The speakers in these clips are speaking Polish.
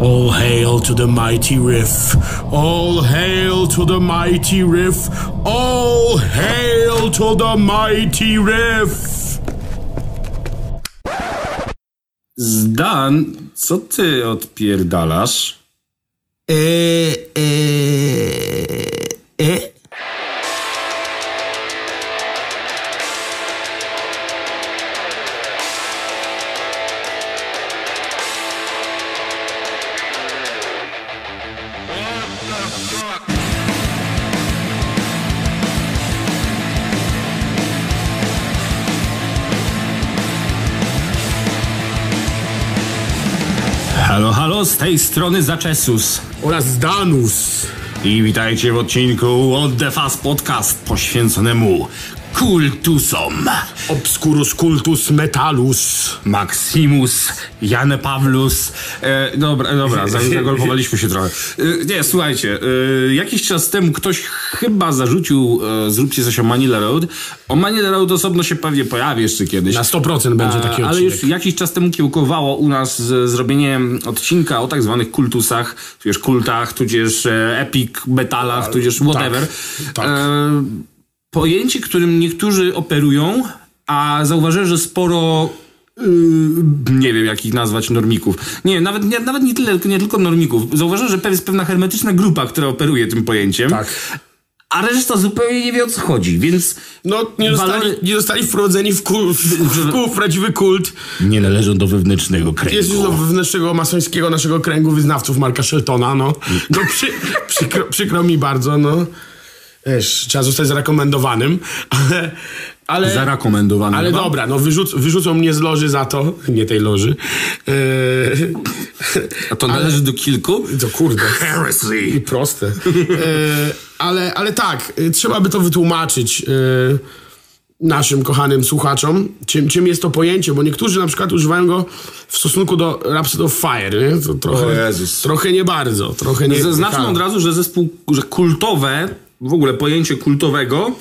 All hail to the mighty riff. All hail to the mighty riff. All hail to the mighty riff. Zdan, co ty odpierdalasz? E, e, z tej strony Zaczesus. Oraz Danus. I witajcie w odcinku What the Fast Podcast poświęconemu kultusom. Obscurus cultus metalus. Maximus, Jan Pawlus. E, dobra, dobra, za- zagolfowaliśmy się trochę. E, nie, słuchajcie, e, jakiś czas temu ktoś chyba zarzucił, e, zróbcie coś o Manila Road. O Manila Road osobno się pewnie pojawi jeszcze kiedyś. Na 100% będzie taki Ale odcinek. już jakiś czas temu kiełkowało u nas zrobienie odcinka o tak zwanych kultusach, tudzież kultach, tudzież e, epic metalach, tudzież whatever. tak. E, pojęcie, którym niektórzy operują, a zauważyłem, że sporo yy, nie wiem jak ich nazwać, normików. Nie, nawet nie, nawet nie tyle, nie tylko normików. Zauważyłem, że jest pewna hermetyczna grupa, która operuje tym pojęciem. Tak. A reszta zupełnie nie wie o co chodzi, więc No, nie zostali, Walory- nie zostali wprowadzeni w, kul, w, w, w prawdziwy kult. nie należą do wewnętrznego kręgu. Jest już do wewnętrznego masońskiego naszego kręgu wyznawców Marka Sheltona, no. No przy, przykro, przykro mi bardzo, no. Wiesz, trzeba zostać zarekomendowanym, ale... ale Zarekomendowany. ale chyba? dobra, no wyrzuc, wyrzucą mnie z loży za to, nie tej loży. Eee, A to należy do kilku? to kurde. Heresy. I proste. E, ale, ale tak, e, trzeba by to wytłumaczyć e, naszym kochanym słuchaczom, czym, czym jest to pojęcie, bo niektórzy na przykład używają go w stosunku do Rhapsody of Fire, nie? To trochę, trochę nie bardzo, trochę nie... Zaznaczmy od razu, że zespół, że kultowe, w ogóle pojęcie kultowego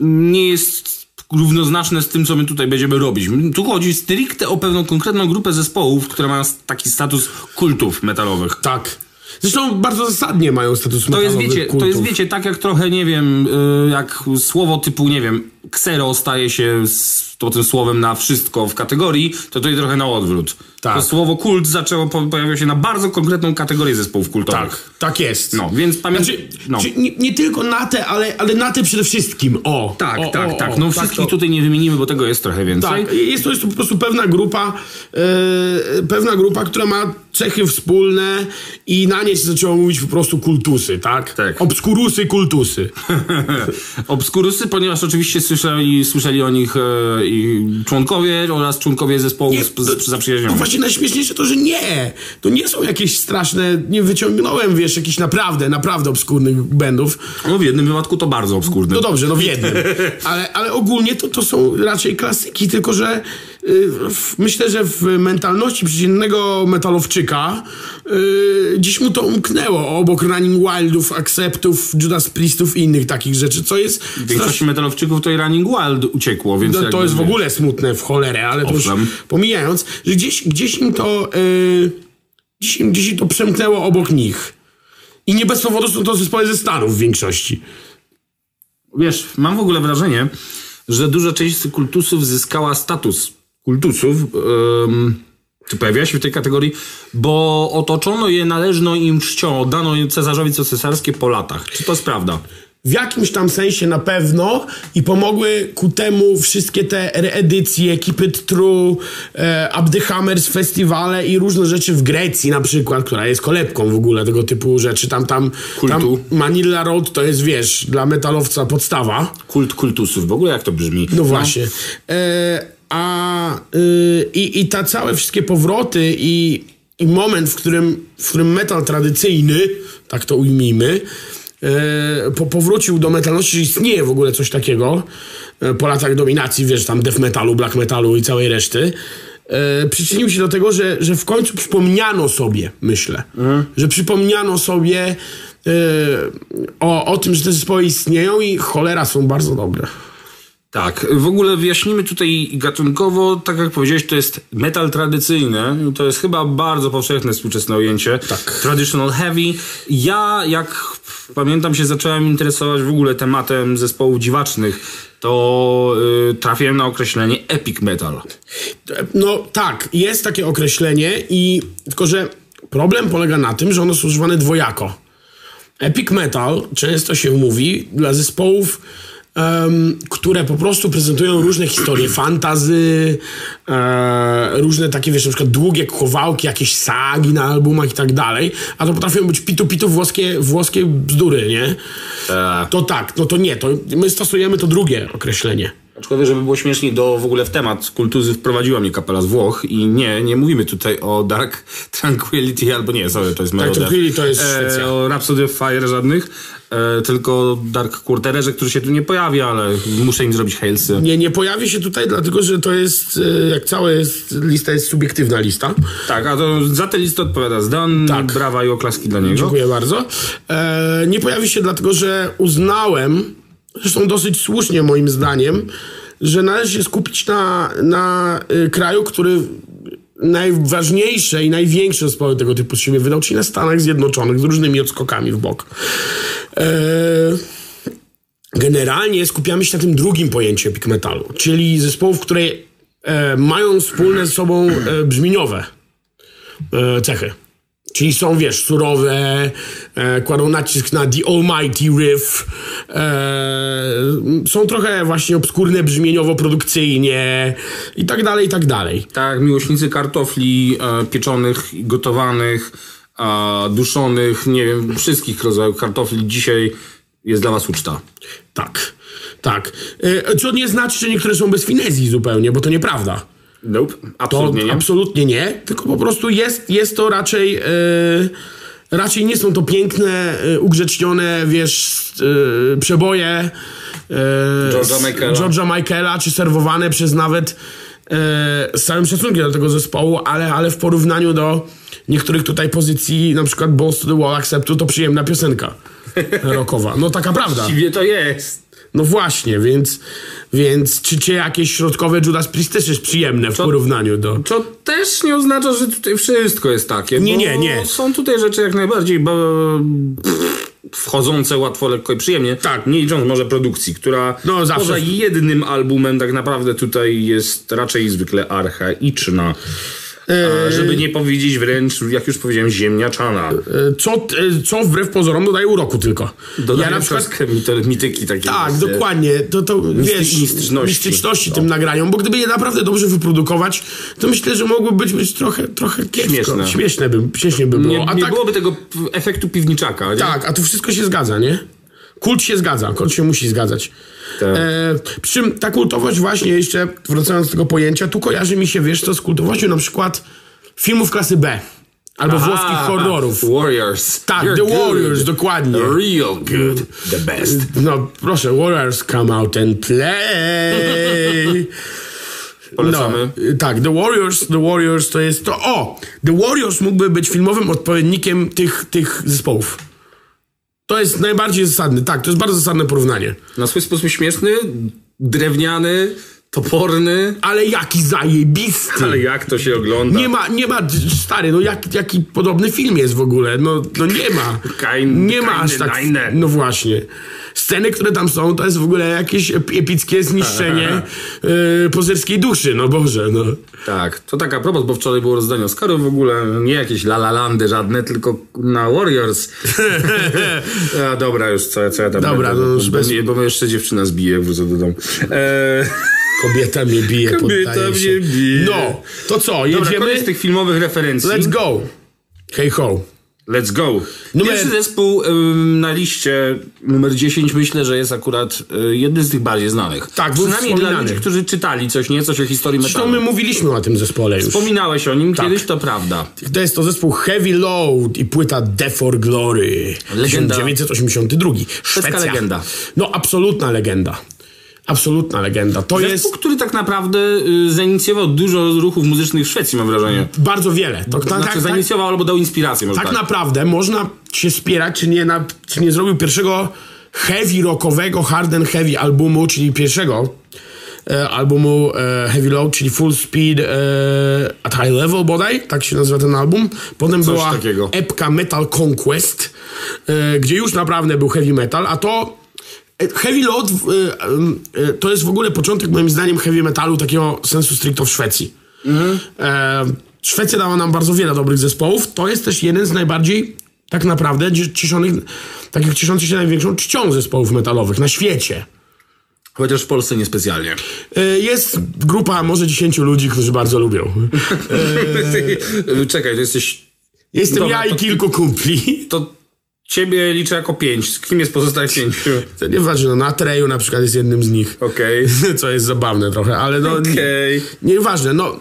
nie jest równoznaczne z tym, co my tutaj będziemy robić. Tu chodzi stricte o pewną konkretną grupę zespołów, które mają taki status kultów metalowych. Tak. Zresztą bardzo zasadnie mają status To jest, metalowych wiecie, to kultów. jest, wiecie, tak jak trochę, nie wiem, y, jak słowo typu, nie wiem, ksero staje się z, to tym słowem na wszystko w kategorii, to tutaj trochę na odwrót. Tak. To słowo kult zaczęło, po- pojawiło się na bardzo konkretną kategorię zespołów kultowych. Tak, tak jest. No, więc pamiętaj... Znaczy, no. nie, nie tylko na te, ale, ale na te przede wszystkim. O. Tak, o, tak, o, tak. o, No tak wszystkich to- tutaj nie wymienimy, bo tego jest trochę więcej. Tak, jest to, jest to po prostu pewna grupa, e, pewna grupa, która ma cechy wspólne i na nie się zaczęło mówić po prostu kultusy, tak? Tak. Obskurusy, kultusy. Obskurusy, ponieważ oczywiście słyszeli, słyszeli o nich e, i członkowie oraz członkowie zespołu z, z, No właśnie najśmieszniejsze to, że nie. To nie są jakieś straszne, nie wyciągnąłem, wiesz, jakichś naprawdę, naprawdę obskurnych bandów. No w jednym wypadku to bardzo obskurne. No dobrze, no w jednym. Ale, ale ogólnie to, to są raczej klasyki, tylko że myślę, że w mentalności przeciętnego metalowczyka y, dziś mu to umknęło obok Running Wildów, Acceptów, Judas Priestów i innych takich rzeczy, co jest... W większości metalowczyków to i Running Wild uciekło, więc No, to jest w ogóle smutne w cholerę, ale to już pomijając, że gdzieś, gdzieś im to y, gdzieś, im, gdzieś im to przemknęło obok nich. I nie bez powodu są to zespoły ze Stanów w większości. Wiesz, mam w ogóle wrażenie, że duża część kultusów zyskała status kultusów, czy pojawiła się w tej kategorii, bo otoczono je należną im czcią, oddano Cezarzowi co cesarskie po latach. Czy to jest prawda? W jakimś tam sensie na pewno i pomogły ku temu wszystkie te reedycje, Keep It True, e, Up the Hammers festiwale i różne rzeczy w Grecji na przykład, która jest kolebką w ogóle tego typu rzeczy. Tam, tam, tam Kultu. Manila Road to jest, wiesz, dla metalowca podstawa. Kult kultusów, w ogóle jak to brzmi? No właśnie. E, a y, i, i ta całe wszystkie powroty i, i moment, w którym, w którym metal tradycyjny, tak to ujmijmy, e, po, powrócił do metalności, że istnieje w ogóle coś takiego e, po latach dominacji, wiesz, tam death metalu, black metalu i całej reszty. E, przyczynił się do tego, że, że w końcu przypomniano sobie, myślę, że przypomniano sobie e, o, o tym, że te zespoły istnieją i cholera są bardzo dobre. Tak, w ogóle wyjaśnimy tutaj gatunkowo, tak jak powiedziałeś, to jest metal tradycyjny. To jest chyba bardzo powszechne współczesne ujęcie. Tak. Traditional heavy. Ja, jak pamiętam, się zacząłem interesować w ogóle tematem zespołów dziwacznych, to y, trafiłem na określenie epic metal. No tak, jest takie określenie i tylko, że problem polega na tym, że ono jest używane dwojako. Epic metal często się mówi dla zespołów, em, które po prostu prezentują różne historie, fantazy, e, różne takie, wiesz, na przykład długie kowałki, jakieś sagi na albumach i tak dalej, a to potrafią być pitu-pitu włoskie, włoskie bzdury, nie? Tak. To tak, no to nie, to my stosujemy to drugie określenie. Aczkolwiek, żeby było śmieszniej, do w ogóle w temat kultuzy wprowadziła mnie kapela z Włoch i nie, nie mówimy tutaj o Dark Tranquility, albo nie, sorry, to jest Melodeath. Tranquility to jest Szwecja. e, o Rhapsody of Fire żadnych, e, tylko Dark Quartererze, który się tu nie pojawia, ale muszę im zrobić hailsy. Nie, nie pojawi się tutaj, dlatego że to jest, e, jak cała jest, lista jest subiektywna lista. Tak, a to za tę listę odpowiada Zdan, Tak. brawa i oklaski dla niego. Dziękuję bardzo. E, nie pojawi się dlatego, że uznałem, zresztą dosyć słusznie moim zdaniem, że należy się skupić na, na y, kraju, który najważniejsze i największe zespoły tego typu siebie wydał, czyli na Stanach Zjednoczonych, z różnymi odskokami w bok. E, generalnie skupiamy się na tym drugim pojęciu epic metalu, czyli zespołów, które e, mają wspólne ze sobą e, brzmieniowe e, cechy. Czyli są, wiesz, surowe, e, kładą nacisk na The Almighty Riff, e, są trochę właśnie obskurne brzmieniowo, produkcyjnie i tak dalej, i tak dalej. Tak, miłośnicy kartofli e, pieczonych, gotowanych, e, duszonych, nie wiem, wszystkich rodzajów kartofli dzisiaj jest dla was uczta. Tak, tak. E, co nie znaczy, że niektóre są bez finezji zupełnie, bo to nieprawda. Nope, To absolutnie nie. absolutnie nie, tylko po prostu jest, jest to raczej. E, raczej nie są to piękne, e, ugrzecznione, wiesz, e, przeboje. E, George'a Michaela. George'a Michaela, czy serwowane przez nawet e, z całym szacunkiem do tego zespołu, ale, ale w porównaniu do niektórych tutaj pozycji, na przykład Balls to the Wall Acceptu, to przyjemna piosenka rockowa. No taka prawda. Właściwie to jest. No właśnie, więc, więc czy, czy jakieś środkowe Judas Priest też jest przyjemne w porównaniu do... To też nie oznacza, że tutaj wszystko jest takie. Nie, nie, nie. Są tutaj rzeczy jak najbardziej bo, wchodzące łatwo, lekko i przyjemnie. Tak. Nie licząc może produkcji, która No, zawsze. poza jednym albumem tak naprawdę tutaj jest raczej zwykle archaiczna. A, żeby nie powiedzieć wręcz, jak już powiedziałem, ziemniaczana. E, Co, e, co wbrew pozorom dodaje uroku tylko. Dodaję ja na przykład... mityki takie. Tak, właśnie. dokładnie. To, to wiesz, mistyczności. mistyczności No. tym nagraniom, bo gdyby je naprawdę dobrze wyprodukować, to myślę, że mogłoby być, być trochę, trochę kiepsko. Śmieszne. Śmieszne by, śmiesznie by było. Nie, a nie tak, byłoby tego efektu piwniczaka. Nie? tak, a tu wszystko się zgadza, nie? Kult się zgadza, kult się musi zgadzać. Tak. E, przy czym ta kultowość właśnie, jeszcze wracając do tego pojęcia, tu kojarzy mi się, wiesz co, z kultowością na przykład filmów klasy B. Albo Aha, włoskich horrorów. Warriors. Tak, You're The good. Warriors, dokładnie. Real good. The best. No proszę, Warriors come out and play. Polecamy. No, tak, The Warriors, The Warriors to jest to. O! The Warriors mógłby być filmowym odpowiednikiem tych, tych zespołów. To jest najbardziej zasadny, tak, to jest bardzo zasadne porównanie. Na swój sposób śmieszny, drewniany, toporny. Ale jaki zajebisty! Ale jak to się ogląda? Nie ma, nie ma, stary, no jak, jaki podobny film jest w ogóle, no, no nie ma. Kein- nie ma aż tak, no właśnie. Sceny, które tam są, to jest w ogóle jakieś ep- epickie zniszczenie yy, pozerskiej duszy, no Boże, no. Tak, to tak a propos, bo wczoraj było rozdanie Oscarów w ogóle, nie jakieś La La Landy żadne, tylko na Warriors. a, dobra, już co, co ja tam Dobra, będę, no już bo, bez- nie, bo mnie jeszcze dziewczyna zbije, jak wrócę do domu. Eee, Kobieta mnie bije, Kobieta poddaje się. mnie bije. No, to co, dobra, jedziemy? koniec tych filmowych referencji. Let's go. Hej ho. Let's go. Numer- Pierwszy zespół ym, na liście, numer 10, myślę, że jest akurat y, jednym z tych bardziej znanych. Tak, był Przynajmniej dla ludzi, którzy czytali coś, nie? Coś o historii Zresztą metalu. my mówiliśmy o tym zespole już. Wspominałeś o nim Tak. kiedyś, to prawda. To jest to zespół Heavy Load i płyta Death for Glory. Legenda. 1982. Szwecja. legenda. No, absolutna legenda. Absolutna legenda. To Zespół, jest który tak naprawdę y, zainicjował dużo ruchów muzycznych w Szwecji, mam wrażenie. bardzo wiele. To, tak, Znaczy tak, tak, zainicjował albo dał inspirację, tak tak. naprawdę można się spierać, czy nie, na, czy nie zrobił pierwszego heavy rockowego Hard and Heavy albumu, czyli pierwszego e, albumu e, Heavy Load, czyli Full Speed e, at High Level bodaj, tak się nazywa ten album. Potem Coś była takiego. epka Metal Conquest, e, gdzie już naprawdę był heavy metal, a to Heavy Load e, e, to jest w ogóle początek moim zdaniem heavy metalu takiego sensu stricto w Szwecji. E, Szwecja dała nam bardzo wiele dobrych zespołów. To jest też jeden z najbardziej tak naprawdę cieszonych, takich cieszących się największą czcią zespołów metalowych na świecie. Chociaż w Polsce niespecjalnie. E, Jest grupa może 10 ludzi, którzy bardzo lubią. Czekaj, to jesteś... Jestem Dobra, ja i to- kilku kumpli. To ciebie liczę jako pięć. Z kim jest pozostałych pięciu? To nieważne, no, na Treju na przykład jest jednym z nich. Okej. Co jest zabawne trochę, ale no... Okej. Nieważne, no.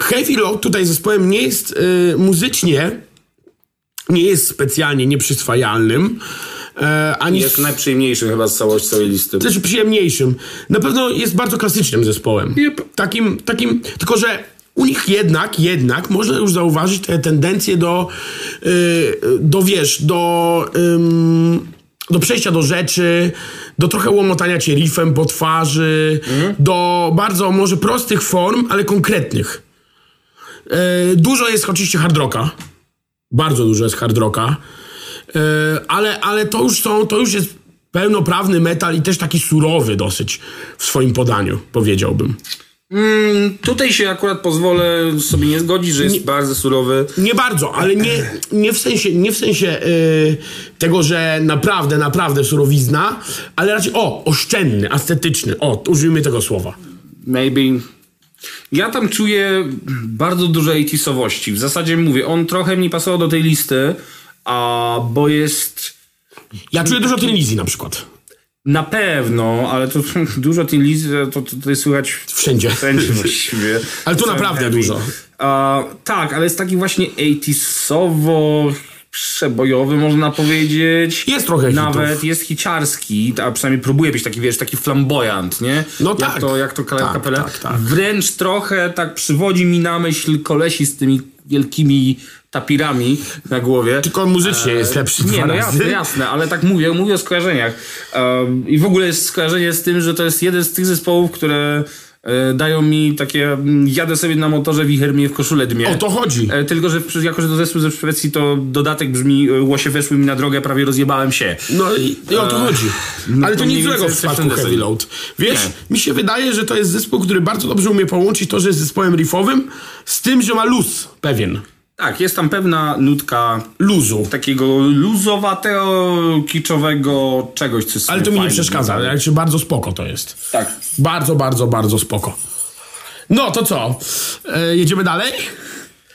Heavy Load tutaj zespołem nie jest y, muzycznie, nie jest specjalnie nieprzyswajalnym, e, ani Jest najprzyjemniejszym chyba z całości całej listy. też przyjemniejszym. Na pewno jest bardzo klasycznym zespołem. Yep. Takim, takim, tylko że u nich jednak, jednak można już zauważyć te tendencje do, y, do wiesz, do, do przejścia do rzeczy, do trochę łomotania cię riffem po twarzy, do bardzo może prostych form, ale konkretnych. Y, dużo jest oczywiście hard rocka. Bardzo dużo jest hard rocka. E, ale, ale to już są, to już jest pełnoprawny metal i też taki surowy dosyć w swoim podaniu, powiedziałbym. Mm, tutaj się akurat pozwolę sobie nie zgodzić, że jest bardzo surowy. Nie bardzo, ale nie, nie w sensie, nie w sensie e, tego, że naprawdę, naprawdę surowizna, ale raczej, o, oszczędny, estetyczny, o, użyjmy tego słowa. Maybe. Ja tam czuję bardzo dużo 80sowości. W zasadzie mówię, on trochę mi pasował do tej listy, a bo jest Ja czuję dużo telewizji na przykład. Na pewno, ale to dużo tej listy, to, to, to jest słychać Wszędzie. wszędzie właściwie. Ale tu naprawdę heavy. dużo. A, tak, ale jest taki właśnie 80sowo przebojowy, można powiedzieć. Jest trochę Nawet hitów. jest hiciarski, a przynajmniej próbuje być taki, wiesz, taki flamboyant, nie? No jak tak. To, jak to Tak, kapelę. tak, tak. Wręcz trochę tak przywodzi mi na myśl kolesi z tymi wielkimi tapirami na głowie. Tylko muzycznie jest lepszy Nie, no jasne, jasne, ale tak mówię, mówię o skojarzeniach. I w ogóle jest skojarzenie z tym, że to jest jeden z tych zespołów, które e, dają mi takie, jadę sobie na motorze, wicher mnie w koszulę dmie. O to chodzi. E, tylko, że jako, że to zespół ze Szwecji, to dodatek brzmi, e, łosie weszły mi na drogę, prawie rozjebałem się. No i, i o to chodzi. Ale to to nic złego w przypadku Heavy. Load. Wiesz, Nie. mi się wydaje, że to jest zespół, który bardzo dobrze umie połączyć to, że jest zespołem riffowym z tym, że ma luz pewien. Tak, jest tam pewna nutka Luzu. takiego luzowatego, kiczowego czegoś, co jest Ale to mi nie przeszkadza. Znaczy bardzo spoko to jest. Tak. Bardzo, bardzo, bardzo spoko. No to co? E, jedziemy dalej?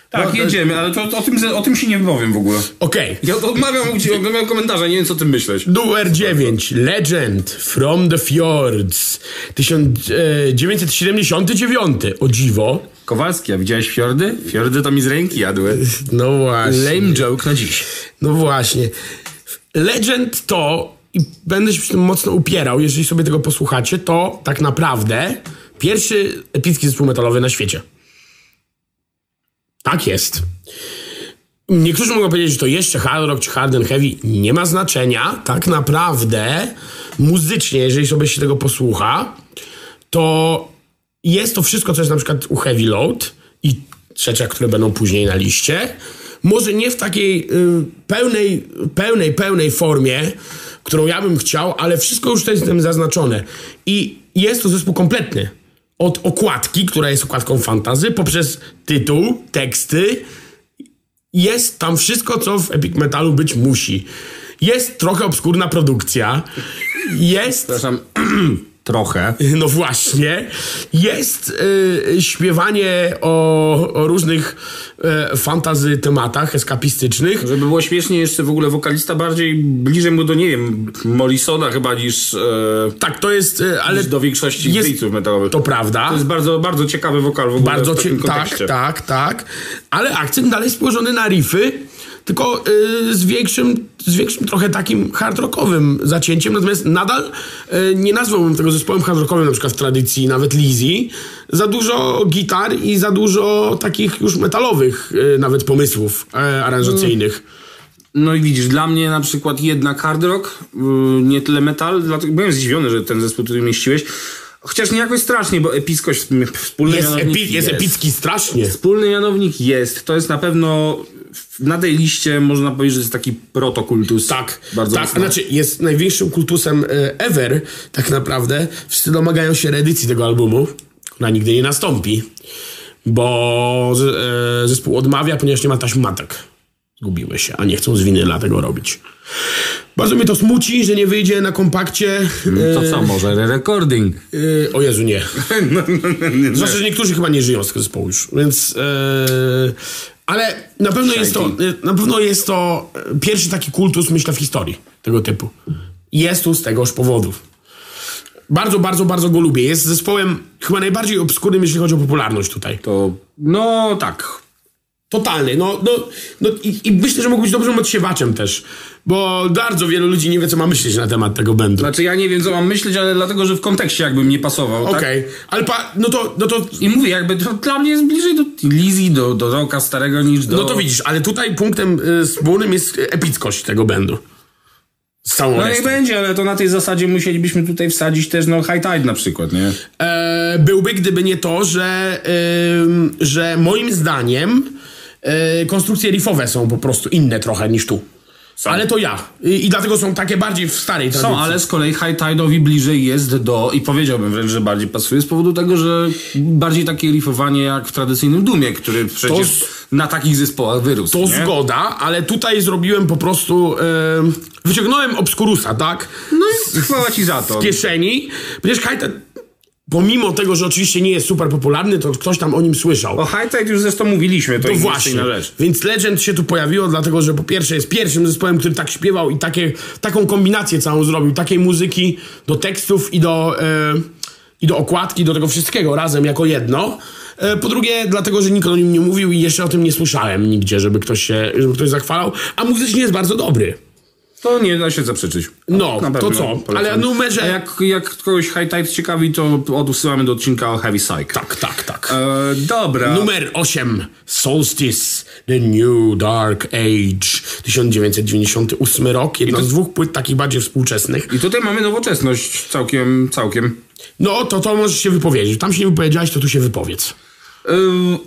Tak, No, jedziemy, ale to, o, tym, o tym się nie wypowiem w ogóle. Okej. Ja odmawiam, odmawiam komentarza, nie wiem co o tym myśleć. Numer 9. Legend from the Fjords. 1979. O dziwo. Kowalski, a widziałeś fiordy? Fiordy to mi z ręki jadły. No właśnie. Lame joke na dziś. No właśnie. Legend to, i będę się przy tym mocno upierał, jeżeli sobie tego posłuchacie, to tak naprawdę pierwszy epicki zespół metalowy na świecie. Tak jest. Niektórzy mogą powiedzieć, że to jeszcze hard rock czy hard and heavy. Nie ma znaczenia. Tak naprawdę muzycznie, jeżeli sobie się tego posłucha, to jest to wszystko, co jest na przykład u Heavy Load i rzeczach, które będą później na liście. Może nie w takiej y, pełnej, pełnej, pełnej formie, którą ja bym chciał, ale wszystko już jest tym zaznaczone. I jest to zespół kompletny. Od okładki, która jest okładką fantazy, poprzez tytuł, teksty, jest tam wszystko, co w epic metalu być musi. Jest trochę obskurna produkcja. Jest Przepraszam, trochę. no właśnie. Jest y, śpiewanie o, o różnych y, fantazy tematach eskapistycznych. Żeby było śmiesznie, jeszcze w ogóle wokalista bardziej bliżej mu do, nie wiem, Morrisona chyba niż, e, Tak, to jest, y, ale do większości jest- metalowych. to prawda. To jest bardzo, bardzo ciekawy wokal w ogóle Bardzo w takim cie- tak, tak, tak. Ale akcent dalej jest położony na riffy, tylko y, z, większym, z większym trochę takim hard rockowym zacięciem. Natomiast nadal y, nie nazwałbym tego zespołem hard rockowym, na przykład w tradycji nawet Lizzy. Za dużo gitar i za dużo takich już metalowych y, nawet pomysłów y, aranżacyjnych. No i widzisz, dla mnie na przykład jednak hard rock, yy, nie tyle metal, dlatego byłem zdziwiony, że ten zespół tutaj mieściłeś. Chociaż nie jakoś strasznie, bo epickość, wspólny Jest, mianownik epi, jest epicki strasznie. Wspólny mianownik jest. To jest na pewno na tej liście można powiedzieć, że jest taki protokultus. Tak, bardzo tak. mocno. Znaczy jest największym kultusem e, ever, tak naprawdę. Wszyscy domagają się reedycji tego albumu, która nigdy nie nastąpi, bo e, zespół odmawia, ponieważ nie ma taśm matek. Zgubiły się, a nie chcą z winyla tego robić. Bardzo mnie to smuci, że nie wyjdzie na kompakcie. e, To co, może recording? e, o Jezu, nie. no, Zwłaszcza, że niektórzy chyba nie żyją z tego zespołu już, więc... E, ale na pewno, jest to, na pewno jest to pierwszy taki kultus, myślę, w historii tego typu. Jest tu z tegoż powodu. Bardzo, bardzo, bardzo go lubię. Jest zespołem chyba najbardziej obskurnym, jeśli chodzi o popularność tutaj. To, no tak. Totalny. No, no, no i, i myślę, że mógł być dobrym odsiewaczem też. Bo bardzo wielu ludzi nie wie, co ma myśleć na temat tego bandu. Znaczy ja nie wiem, co mam myśleć, ale dlatego, że w kontekście jakby mnie pasował, tak? Okej, ale pa, no to, no to I mówię, jakby to dla mnie jest bliżej do Lizzy, do, do rocka starego niż do... No to widzisz, ale tutaj punktem y, wspólnym jest epickość tego bandu. Z całą No resztą. będzie, ale to na tej zasadzie musielibyśmy tutaj wsadzić też no High Tide na przykład, nie? E, byłby, gdyby nie to, że, że moim zdaniem y, konstrukcje riffowe są po prostu inne trochę niż tu. Ale to ja. I, I dlatego są takie bardziej w starej tradycji. Są, ale z kolei High Tide'owi bliżej jest do, i powiedziałbym wręcz, że bardziej pasuje z powodu tego, że bardziej takie riffowanie jak w tradycyjnym Dumie, który przecież z- na takich zespołach wyrósł, To nie? zgoda, ale tutaj zrobiłem po prostu... ym, wyciągnąłem Obscurusa, tak? No i chwała ci za to. z kieszeni, ponieważ Kajta, pomimo tego, że oczywiście nie jest super popularny, to ktoś tam o nim słyszał. O High Tide już zresztą mówiliśmy, to, To inna- właśnie. rzecz. Więc Legend się tu pojawiło, dlatego że po pierwsze jest pierwszym zespołem, który tak śpiewał i takie, taką kombinację całą zrobił. Takiej muzyki do tekstów i do, e, i do okładki, do tego wszystkiego razem jako jedno. E, po drugie, dlatego, że nikt o nim nie mówił i jeszcze o tym nie słyszałem nigdzie, żeby ktoś się, żeby ktoś zachwalał. A muzycznie jest bardzo dobry. To nie da się zaprzeczyć. No, Na to pewno co? polecam. Ale numerze... A jak, jak kogoś High Tide ciekawi, to odsyłamy do odcinka o Heavy Psych. Tak, tak, tak. E, dobra. Numer 8. Solstice. The New Dark Age. 1998 rok. Jedna z dwóch płyt takich bardziej współczesnych. I tutaj mamy nowoczesność całkiem, całkiem. No, to to możesz się wypowiedzieć. Tam się nie wypowiedziałeś, to tu się wypowiedz. Ym,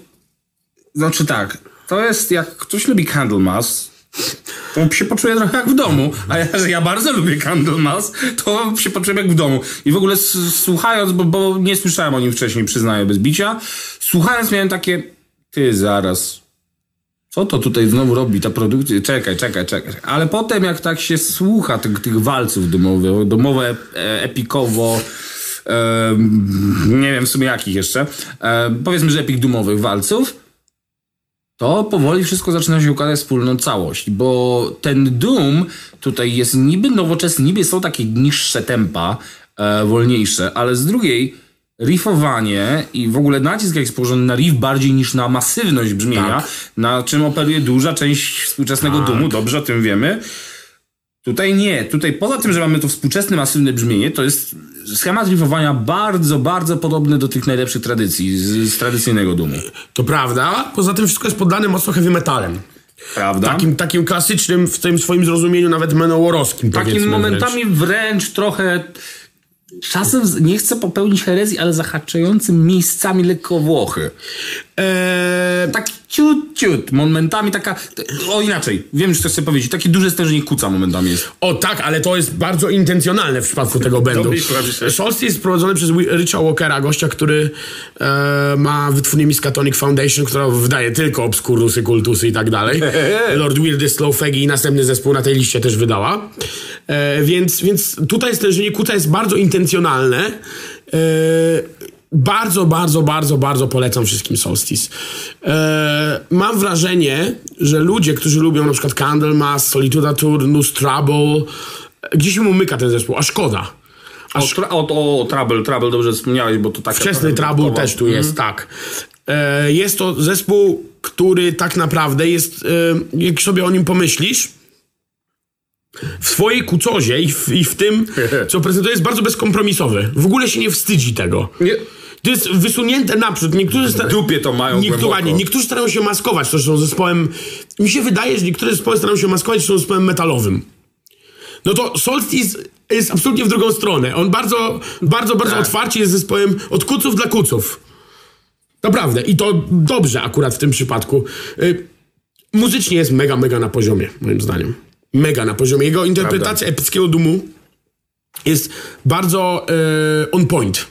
znaczy tak, to jest jak ktoś lubi Candlemas, to się poczuje trochę jak w domu, a ja, że ja bardzo lubię Candlemas, to się poczułem jak w domu. I w ogóle słuchając, bo, bo nie słyszałem o nim wcześniej, przyznaję bez bicia, słuchając miałem takie, ty zaraz, co to tutaj znowu robi ta produkcja? Czekaj, czekaj, czekaj. Ale potem jak tak się słucha tych, tych walców domowych, domowe, e, epikowo, nie wiem w sumie jakich jeszcze, e, powiedzmy, że epik dumowych walców, to powoli wszystko zaczyna się układać wspólną całość, bo ten Doom tutaj jest niby nowoczesny, niby są takie niższe tempa, e, wolniejsze, ale z drugiej riffowanie i w ogóle nacisk jak jest położony na riff bardziej niż na masywność brzmienia, Tak. na czym operuje duża część współczesnego Doomu, dobrze o tym wiemy. Tutaj nie. Tutaj poza tym, że mamy to współczesne, masywne brzmienie, to jest schemat riffowania bardzo, bardzo podobny do tych najlepszych tradycji, z, z tradycyjnego Doomu. To prawda. Poza tym wszystko jest poddane mocno heavy metalem. Prawda? Takim, takim klasycznym, w tym swoim zrozumieniu nawet menoworowskim. Takim momentami wręcz. trochę. Czasem nie chcę popełnić herezji, ale zahaczającym miejscami lekko Włochy. Eee, Tak ciut, ciut. Momentami taka. O inaczej, wiem, że chcesz sobie powiedzieć. Takie duże stężenie kuca momentami jest. O tak, ale to jest bardzo intencjonalne w przypadku tego się. Solstice jest prowadzony przez Richa Walkera, gościa, który e, ma wytwórnię Miskatonic Foundation, która wydaje tylko obskurusy, kultusy i tak dalej. Lord Weird, Slow Faggy i następny zespół na tej liście też wydała. E, więc, więc tutaj stężenie kuca jest bardzo intencjonalne. E, bardzo, bardzo, bardzo, bardzo polecam wszystkim Solstice. E, mam wrażenie, że ludzie, którzy lubią na przykład Candlemas, Solituda Tour, Trouble, gdzieś mu umyka ten zespół, a szkoda. O, tra- o, o Trouble, Trouble, dobrze wspomniałeś, bo to tak. Wczesny Trouble też tu jest, tak. E, jest to zespół, który tak naprawdę jest, e, jak sobie o nim pomyślisz, w swojej kucozie i w, i w tym, co prezentuje, jest bardzo bezkompromisowy. W ogóle się nie wstydzi tego. Nie. To jest wysunięte naprzód. Niektórzy sta- dupie to mają Niektórzy, nie, niektórzy starają się maskować to, są zespołem mi się wydaje, że niektóre zespoły starają się maskować, że są zespołem metalowym. No to Solstice jest absolutnie w drugą stronę. On bardzo, bardzo, bardzo Tak. otwarcie jest zespołem od kuców dla kuców. Naprawdę. I to dobrze akurat w tym przypadku. Y, muzycznie jest mega, mega na poziomie, moim zdaniem. Mega na poziomie. Jego interpretacja epickiego dumu jest bardzo y, on point,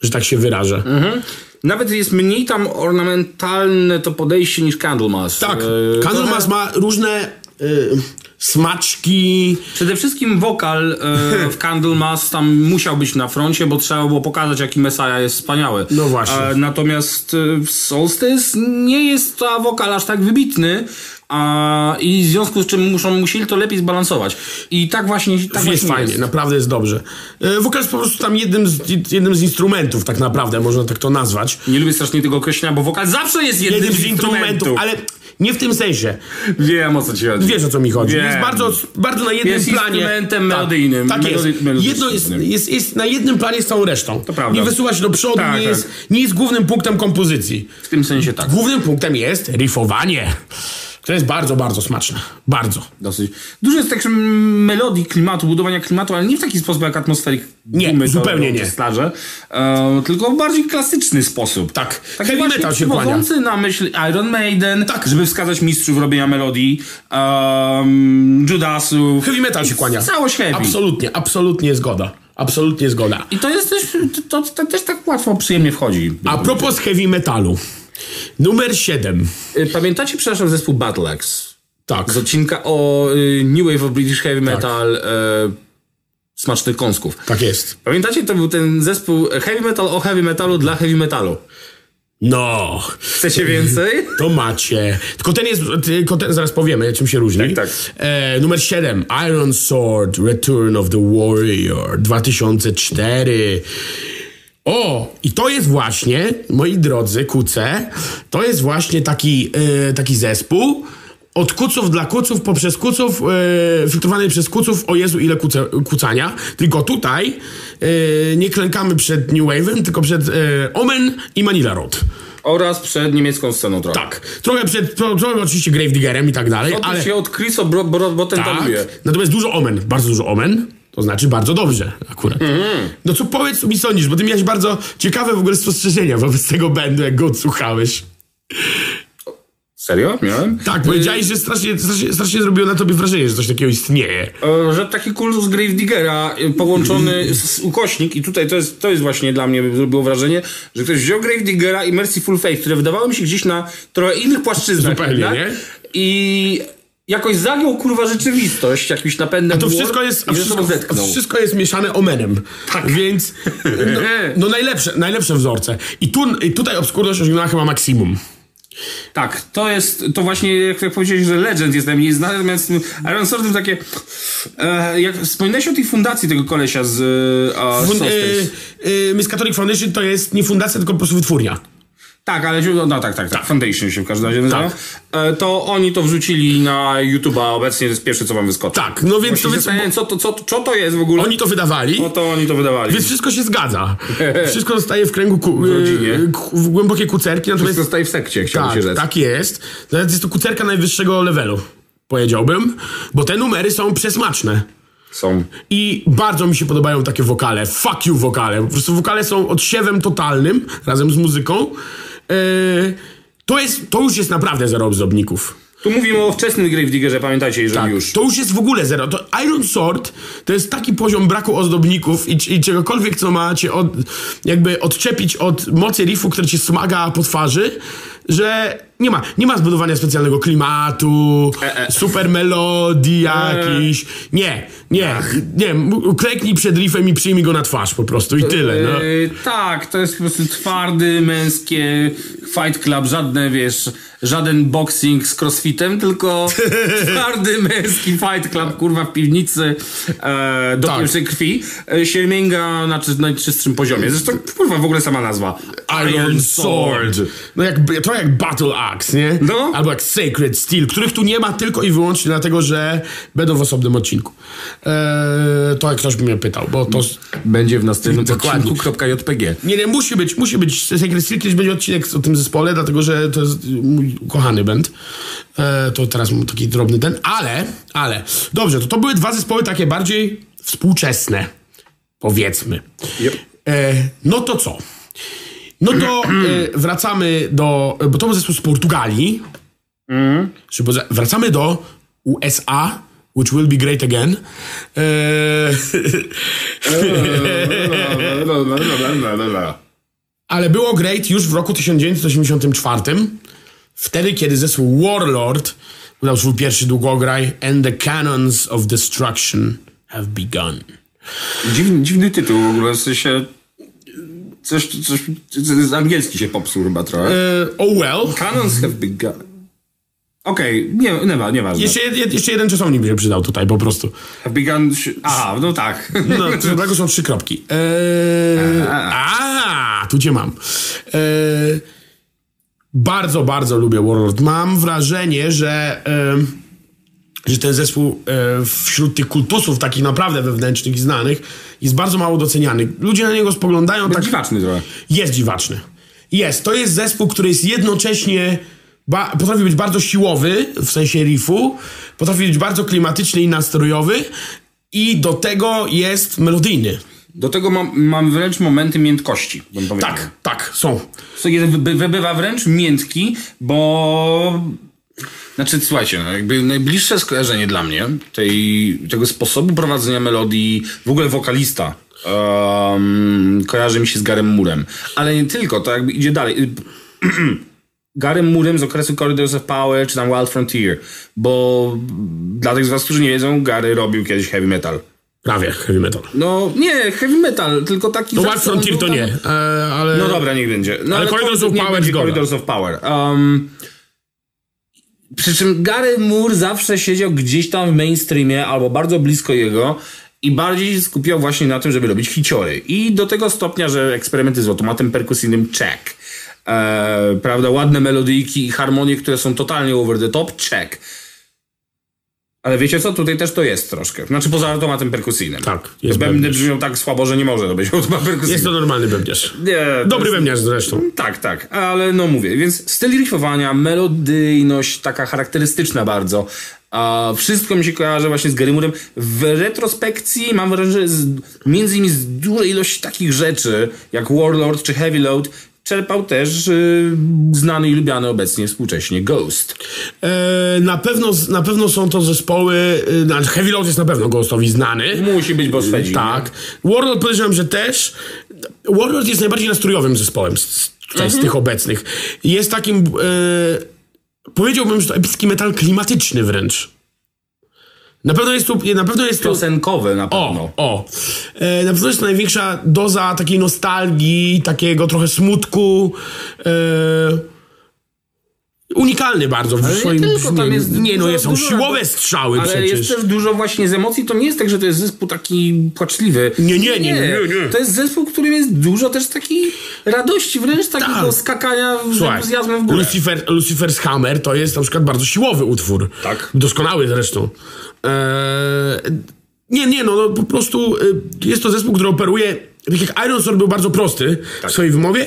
że tak się wyrażę. Mhm. Nawet jest mniej tam ornamentalne to podejście niż Candlemas. Tak, E, Candlemas ma różne y, smaczki. Przede wszystkim wokal e, w Candlemas tam musiał być na froncie, bo trzeba było pokazać, jaki Messiah jest wspaniały. No właśnie. E, natomiast e, w Solstice nie jest ta wokal aż tak wybitny. A, I w związku z czym muszą, musieli to lepiej zbalansować. I tak właśnie, tak jest właśnie fajnie, jest. naprawdę jest dobrze. Y, Wokal jest po prostu tam jednym z, jednym z instrumentów, tak naprawdę, można tak to nazwać. Nie lubię strasznie tego określenia, bo wokal zawsze jest jednym, Jednym z instrumentów. ale nie w tym sensie. Wiem o co ci chodzi. Wiesz o co mi chodzi. Wiem. Jest bardzo, bardzo na jednym Jest planie. instrumentem Tak, melodyjnym, Tak, jest. melody- melodycznym. Jedno jest, jest, jest na jednym planie z całą resztą. To prawda. Nie wysuwa się do przodu, Tak, nie, tak. jest, nie jest głównym punktem kompozycji. W tym sensie tak. Głównym punktem jest riffowanie. To jest bardzo, bardzo smaczne. Bardzo. Dosyć. Dużo jest także melodii, klimatu, budowania klimatu, ale nie w taki sposób jak atmosferik Nie, dumy zupełnie nie. Starze, e, tylko w bardziej klasyczny sposób. Tak. Taki Heavy metal się kłania. na myśl Iron Maiden, Tak. żeby wskazać mistrzów robienia melodii, um, Judasów. Heavy metal się kłania. Całość heavy. Absolutnie, absolutnie zgoda. Absolutnie zgoda. I to jest też, to, to, to też tak łatwo, przyjemnie wchodzi. A propos heavy metalu. Numer 7. Y, Pamiętacie, przepraszam, zespół Battle Axe? Tak. Z odcinka o y, New Wave of British Heavy Metal e, Smacznych Kąsków. Tak jest. Pamiętacie, to był ten zespół heavy metal o heavy metalu dla heavy metalu. No, Chcecie więcej? to macie. Tylko ten jest, tylko ten, zaraz powiemy, czym się różni. Tak, tak. E, numer 7. Iron Sword, Return of the Warrior, 2004. O, i to jest właśnie, moi drodzy kuce, to jest właśnie taki, e, taki zespół od kuców dla kuców poprzez kuców, filtrowany przez kuców, o Jezu, ile kuce, kucania. Tylko tutaj e, nie klękamy przed New Wave'em, tylko przed e, Omen i Manila Road. Oraz przed niemiecką sceną trochę. Tak. Trochę przed, tro- trochę oczywiście Gravediggerem i tak dalej, To ale... się od Chriso Bro, Bro, Botem Tak. taluje. Natomiast dużo omen, bardzo dużo omen. To znaczy bardzo dobrze akurat. Mhm. No co powiedz mi sądzisz, bo ty miałeś bardzo ciekawe w ogóle spostrzeżenia wobec tego bandu, jak go odsłuchałeś. Serio? Miałem? Tak, powiedziałeś, że strasznie, strasznie, strasznie zrobiło na tobie wrażenie, że coś takiego istnieje. Że taki kultus Gravediggera e, połączony z ukośnik i tutaj to jest, to jest właśnie dla mnie zrobiło wrażenie, że ktoś wziął Gravediggera i Merciful Fate, które wydawały mi się gdzieś na trochę innych płaszczyznach. Zupełnie, jednak, nie? I jakoś zagiął kurwa rzeczywistość jakimś napędem To war wszystko jest, a wszystko, a wszystko jest mieszane omenem. Tak. Więc no, no najlepsze, najlepsze wzorce. I, tu, I tutaj obskurność osiągnęła chyba maksimum. Tak, to jest, to właśnie jak, jak powiedziałeś, że Legend jest najmniej znany, natomiast Iron to takie, e, jak wspominałeś o tej fundacji tego kolesia z e, Fun, Solstice. y, y, Miss Catholic Foundation to jest nie fundacja, tylko po prostu wytwórnia. Tak, ale no, tak, tak, tak, Foundation się w każdym razie nazywa. E, to oni to wrzucili na YouTube'a obecnie, to jest pierwsze co wam wyskoczy. Tak, no więc to Właśnie więc, zastanawiam, co, to, co, co to jest w ogóle? oni to wydawali. No to oni to wydawali. Więc wszystko się zgadza. Wszystko zostaje w kręgu ku, rodzinie. y, ku, w głębokie kucerki. Natomiast Wszystko zostaje w sekcie, chciałbym się tak, rzec. tak jest. Nawet jest to kucerka najwyższego levelu, powiedziałbym, bo te numery są przesmaczne. Są. I bardzo mi się podobają takie wokale. Fuck you wokale. Po prostu wokale są odsiewem totalnym razem z muzyką. Yy, to, jest, to już jest naprawdę zero ozdobników. Tu mówimy o wczesnym Gravediggerze, pamiętajcie, jeżeli Tak, już. to już jest w ogóle zero. To Iron Sword to jest taki poziom braku ozdobników i, i czegokolwiek, co macie od, jakby odczepić od mocy riffu, który cię smaga po twarzy, że nie ma, nie ma zbudowania specjalnego klimatu, E, super melodii jakiś. Nie, nie, nie. m- Kleknij przed riffem i przyjmij go na twarz po prostu i tyle. No. Yy, tak, to jest po prostu twardy, męskie fight club, żadne, wiesz, żaden boxing z crossfitem, tylko twardy, męski fight club, kurwa, w piwnicy e, do Tak. pierwszej krwi. E, sięga na czy, najczystszym poziomie. Zresztą, kurwa, w ogóle sama nazwa. Iron Sword. No jak, to jak Battle Axe, nie? No. Albo jak Sacred Steel, których tu nie ma tylko i wyłącznie dlatego, że będą w osobnym odcinku. Eee, to jak ktoś by mnie pytał, bo to... Będzie w następnym Dokładnie. odcinku.jpg. Nie, nie, musi być, musi być Sacred Steel, kiedyś będzie odcinek o tym zespole, dlatego, że to jest mój ukochany band. E, to teraz mam taki drobny ten, ale, ale, dobrze, to to były dwa zespoły takie bardziej współczesne, powiedzmy. Yep. E, no to co? No to e, wracamy do, bo to był zespół z Portugalii, poza- wracamy do USA, which will be great again. E, ale było great już w roku 1984, wtedy kiedy zespół Warlord wydał swój pierwszy długograj And the Cannons of Destruction have begun. Dziwny, dziwny tytuł w ogóle, w sensie... Coś, coś, coś angielski się popsuł chyba trochę. E, oh well. Canons have begun. Okej, nie, nie ma, nieważne. Jeszcze, jed- jeszcze jeden czasownik by się przydał tutaj po prostu. Have begun... Aha, no tak. No, to dlatego są trzy kropki. Eee, a, tu cię mam. Eee, bardzo, bardzo lubię Warlord. Mam wrażenie, że, że ten zespół e, wśród tych kultusów takich naprawdę wewnętrznych i znanych jest bardzo mało doceniany. Ludzie na niego spoglądają tak... Dziwaczny trochę. Jest dziwaczny. Jest. To jest zespół, który jest jednocześnie. Ba, potrafi być bardzo siłowy, w sensie riffu, potrafi być bardzo klimatyczny i nastrojowy, i do tego jest melodyjny. Do tego mam, mam wręcz momenty miętkości, bym powiedział. Tak, tak, są. Jest, wy- bywa wręcz miętki, bo... Znaczy, słuchajcie, no jakby najbliższe skojarzenie dla mnie tej, tego sposobu prowadzenia melodii, w ogóle wokalista, um, kojarzy mi się z Garem Murem. Ale nie tylko, to jakby idzie dalej. Garem Murem z okresu Corridors of Power, czy tam Wild Frontier, bo dla tych z was, którzy nie wiedzą, Gary robił kiedyś heavy metal. Prawie heavy metal. No nie, heavy metal, tylko taki... No Wild on Frontier to tam- nie, e, ale... no dobra, niech będzie. No, Ale Corridors of Power. Corridors of Power. Um, przy czym Gary Moore zawsze siedział gdzieś tam w mainstreamie albo bardzo blisko jego i bardziej skupiał właśnie na tym, żeby robić hiciory. I do tego stopnia, że eksperymenty z automatem perkusyjnym check. E, prawda, ładne melodyjki i harmonie, które są totalnie over the top, check. Ale wiecie co? Tutaj też to jest troszkę. Znaczy poza automatem perkusyjnym. Tak, jest Bębny brzmią tak słabo, że nie może to być automat perkusyjny. Jest to normalny bębniarz. Nie, Dobry jest- bębniarz zresztą. tak, tak, ale no mówię, więc styl riffowania, melodyjność taka charakterystyczna bardzo. A wszystko mi się kojarzy właśnie z Gary Moorem. W retrospekcji mam wrażenie, że z, między innymi z dużej ilości takich rzeczy, jak Warlord czy Heavy Load, czerpał też y, znany i lubiany obecnie współcześnie Ghost. E, na, pewno, na pewno są to zespoły... E, znaczy Heavy Load jest na pewno Ghostowi znany. Musi być Boss Fedzi. Tak. Warlord podejrzewam, że też. Warlord jest najbardziej nastrojowym zespołem z, z, tutaj z tych obecnych. Jest takim, e, powiedziałbym, że to epicki metal klimatyczny wręcz. Na pewno jest tu, na pewno jest to... Piosenkowe na pewno. O, o. E, na pewno jest to największa doza takiej nostalgii, takiego trochę smutku. E, unikalny bardzo w Ale nie swoim tylko, tam brzmieniu. jest Nie, no dużo- są siłowe strzały Ale przecież. jest też dużo właśnie z emocji. To nie jest tak, że to jest zespół taki płaczliwy. Nie, nie, nie, nie, nie. To jest zespół, w którym jest dużo też takiej radości, wręcz takiego Tak. skakania Słuchaj, entuzjazmem w górę. Lucifer, Lucifer's Hammer to jest na przykład bardzo siłowy utwór. Tak. Doskonały zresztą. Eee, nie, nie, no, no po prostu y, jest to zespół, który operuje, tak jak Iron Sword był bardzo prosty Tak. w swojej wymowie,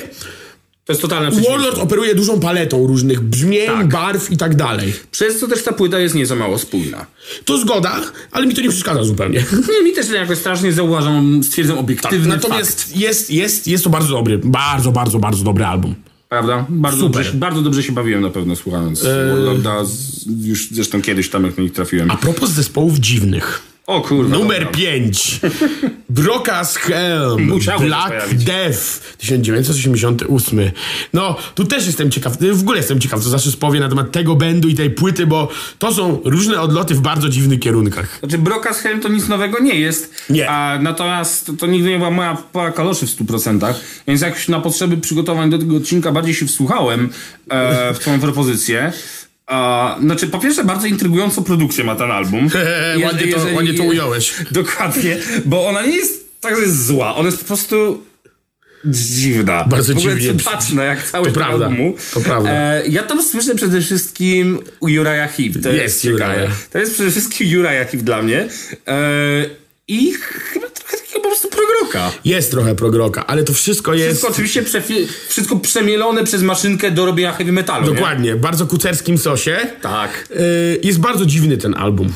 To jest totalne Warlord operuje dużą paletą różnych brzmień, Tak. barw i tak dalej. Przez co też ta płyta jest nieco mało spójna. To zgoda, ale mi to nie przeszkadza zupełnie. Nie, mi też jakoś strasznie zauważam, stwierdzam obiektywny Tak, Natomiast fakt. jest, jest, jest to bardzo dobry, bardzo, bardzo, bardzo dobry album. Prawda? Bardzo Super. dobrze, się- bardzo dobrze się bawiłem na pewno słuchając Warlorda, z- już zresztą kiedyś tam jak na nich trafiłem. A propos zespołów dziwnych. O kurwa. Numer dobra. 5. Broca's Helm. Musiało się Black pojawić. Death. 1988. No, tu też jestem ciekaw. W ogóle jestem ciekaw, co Zaszys powie na temat tego bandu i tej płyty, bo to są różne odloty w bardzo dziwnych kierunkach. Znaczy Brokas Helm to nic nowego nie jest. Nie. A natomiast to, to nigdy nie była moja para kaloszy w 100%. Więc jak na potrzeby przygotowań do tego odcinka bardziej się wsłuchałem e, w twoją propozycję. A, znaczy, po pierwsze, bardzo intrygującą produkcję ma ten album. Je- ładnie, to, ładnie to ująłeś. Dokładnie, bo ona nie jest tak, że jest zła. Ona jest po prostu dziwna. Bardzo w ogóle dziwnie. cudaczna, jak cały To prawda, albumu. to prawda. E, ja tam słyszę przede wszystkim Uriah Heep. To Jest jest. Uriah. To jest przede wszystkim Uriah Heep dla mnie. E, I chyba trochę takiego progroka. Jest trochę progroka, ale to wszystko jest... Wszystko oczywiście przefi- wszystko przemielone przez maszynkę do robienia heavy metalu. nie? Dokładnie, w bardzo kucerskim sosie. Tak. Y, Jest bardzo dziwny ten album.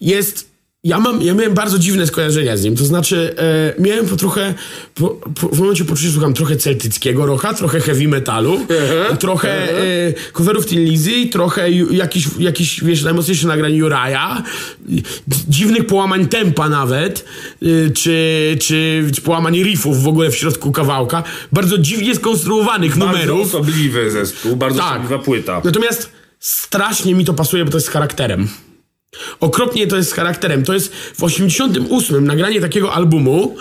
Jest. Ja, mam, ja miałem bardzo dziwne skojarzenia z nim. To znaczy, e, miałem po trochę. Po, po, w momencie poczucia słucham trochę celtyckiego rocka, trochę heavy metalu, trochę e, coverów Tin Lizzy, trochę jakiś, jakiś, wiesz, najmocniejsze nagrań Juraja, dziwnych połamań tempa nawet, y, czy, czy, czy połamań riffów w ogóle w środku kawałka. Bardzo dziwnie skonstruowanych Bardzo numerów. osobliwy zespół, bardzo Tak. osobliwa płyta. Natomiast strasznie mi to pasuje, bo to jest z charakterem. Okropnie to jest z charakterem. To jest w 88 nagranie takiego albumu.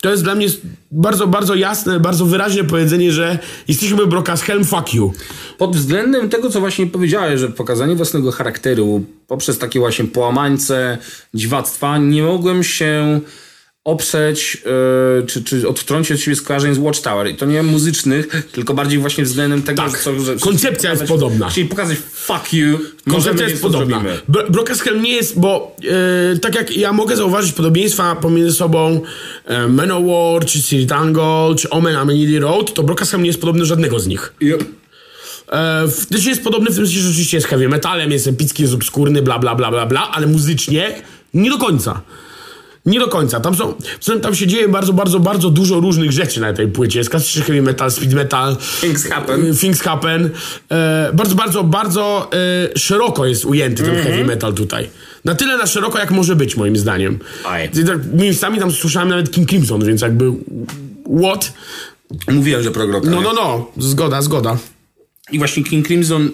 To jest dla mnie bardzo, bardzo jasne, bardzo wyraźne powiedzenie, że jesteśmy broka z Helm fuck you. Pod względem tego, co właśnie powiedziałeś, że pokazanie własnego charakteru poprzez takie właśnie połamańce, dziwactwa, nie mogłem się oprzeć, yy, czy, czy odtrącić od siebie skojarzeń z Watchtower. I to nie muzycznych, tylko bardziej właśnie względem tego, Tak. co, że Koncepcja jest podobna. Czyli pokazać fuck you, Koncepcja jest podobna. Bro- Broken Skull nie jest, bo e, tak jak ja mogę zauważyć podobieństwa pomiędzy sobą e, Manowar, czy Spirit Angle, czy Omen Amenity Road, to Broken Skull nie jest podobny do żadnego z nich. Yep. E, w- też jest podobny w tym sensie, że rzeczywiście jest heavy metalem, jest epicki, jest obskurny, bla, bla, bla, bla, bla, ale muzycznie nie do końca. Nie do końca. Tam są, tam się dzieje bardzo, bardzo, bardzo dużo różnych rzeczy na tej płycie. Jest klasyczny heavy metal, speed metal. Things happen. e, Things happen. E, bardzo, bardzo, bardzo e, szeroko jest ujęty ten heavy metal tutaj. Na tyle na szeroko, jak może być, moim zdaniem. I tak, Miejscami tam słyszałem nawet King Crimson, więc jakby what? Mówiłem, że progroka. No, no, no. Zgoda, zgoda. I właśnie King Crimson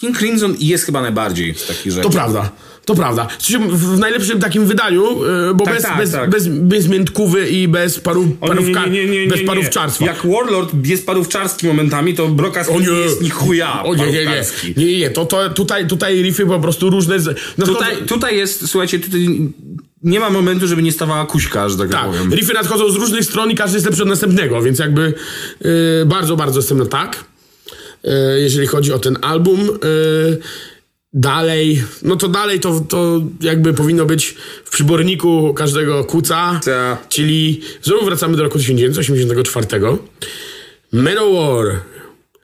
King Crimson jest chyba najbardziej z takich rzeczy. To prawda, to prawda. W, najlepszym takim wydaniu, e, bo Tak, bez, tak, bez, tak. Bez, bez miętkówy i bez paru, parówka, bez parówczarstwa. Jak Warlord jest parówczarski momentami, to Brokas nie. nie jest ni chuja O nie, nie, nie. Nie, nie, nie. To, to, tutaj, tutaj riffy po prostu różne. Z... No, Tutaj, tutaj jest, słuchajcie, tutaj nie ma momentu, żeby nie stawała kuśka, że tak, Tak, powiem. riffy nadchodzą z różnych stron i każdy jest lepszy od następnego, więc jakby e, bardzo, bardzo jestem na tak, e, jeżeli chodzi o ten album. E, dalej, no to dalej to, to jakby powinno być w przyborniku każdego kuca, Tak. czyli znowu wracamy do roku 1984. Manowar,